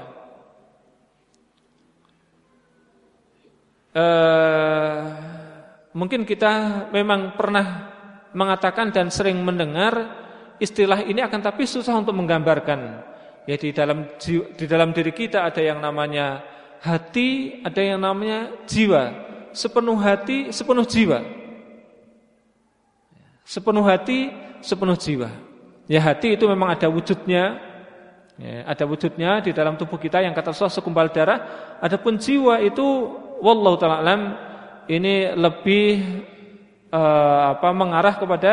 Uh, mungkin kita memang pernah mengatakan dan sering mendengar istilah ini akan tapi susah untuk menggambarkan. Ya di dalam di dalam diri kita ada yang namanya hati, ada yang namanya jiwa. Sepenuh hati, sepenuh jiwa. Sepenuh hati, sepenuh jiwa. Ya hati itu memang ada wujudnya, Ya, ada wujudnya di dalam tubuh kita yang kata Rasulullah sekumpal darah. Adapun jiwa itu wallahu taala ini lebih uh, apa mengarah kepada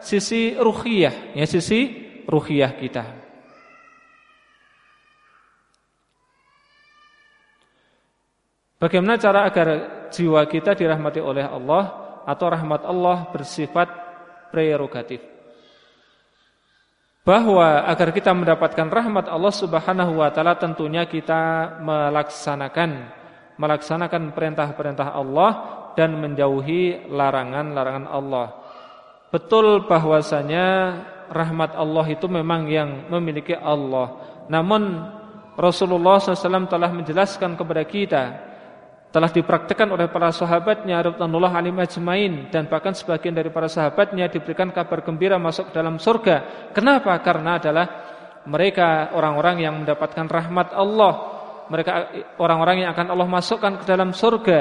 sisi ruhiyah, ya sisi ruhiyah kita. Bagaimana cara agar jiwa kita dirahmati oleh Allah atau rahmat Allah bersifat prerogatif? Bahwa agar kita mendapatkan rahmat Allah Subhanahu wa taala tentunya kita melaksanakan melaksanakan perintah-perintah Allah dan menjauhi larangan-larangan Allah. Betul bahwasanya rahmat Allah itu memang yang memiliki Allah. Namun Rasulullah SAW telah menjelaskan kepada kita telah dipraktikkan oleh para sahabatnya radhiyallahu anhum ajmain dan bahkan sebagian dari para sahabatnya diberikan kabar gembira masuk ke dalam surga. Kenapa? Karena adalah mereka orang-orang yang mendapatkan rahmat Allah. Mereka orang-orang yang akan Allah masukkan ke dalam surga.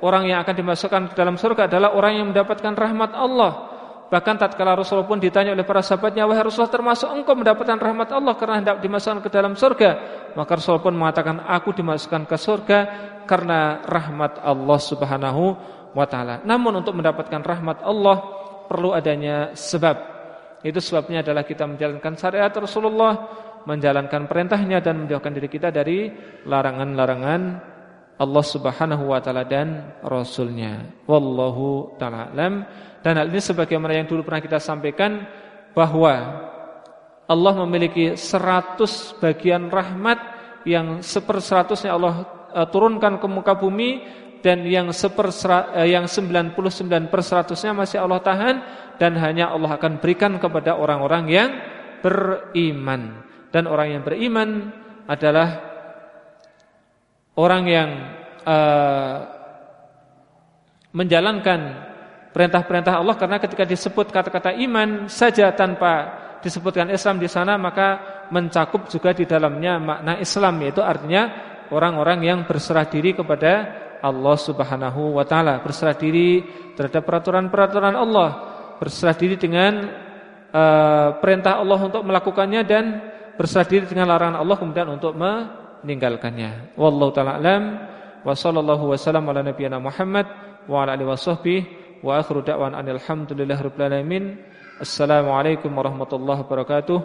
Orang yang akan dimasukkan ke dalam surga adalah orang yang mendapatkan rahmat Allah. Bahkan tatkala Rasulullah pun ditanya oleh para sahabatnya, "Wahai Rasulullah, termasuk engkau mendapatkan rahmat Allah karena hendak dimasukkan ke dalam surga?" Maka Rasulullah pun mengatakan, "Aku dimasukkan ke surga karena rahmat Allah Subhanahu wa taala." Namun untuk mendapatkan rahmat Allah perlu adanya sebab. Itu sebabnya adalah kita menjalankan syariat Rasulullah, menjalankan perintahnya dan menjauhkan diri kita dari larangan-larangan Allah Subhanahu wa taala dan rasulnya. Wallahu taala alam. Dan hal ini sebagaimana yang dulu pernah kita sampaikan bahwa Allah memiliki seratus bagian rahmat yang seperseratusnya Allah uh, turunkan ke muka bumi dan yang seper uh, yang 99 perseratusnya masih Allah tahan dan hanya Allah akan berikan kepada orang-orang yang beriman. Dan orang yang beriman adalah orang yang uh, menjalankan perintah-perintah Allah karena ketika disebut kata-kata iman saja tanpa disebutkan Islam di sana maka mencakup juga di dalamnya makna Islam yaitu artinya orang-orang yang berserah diri kepada Allah Subhanahu wa taala, berserah diri terhadap peraturan-peraturan Allah, berserah diri dengan uh, perintah Allah untuk melakukannya dan berserah diri dengan larangan Allah kemudian untuk meninggalkannya. Wallahu taala alam wa sallallahu wasallam ala nabiyyina Muhammad wa ala alihi washabbihi wa akhiru da'wan alhamdulillahirabbil alamin. Assalamualaikum warahmatullahi wabarakatuh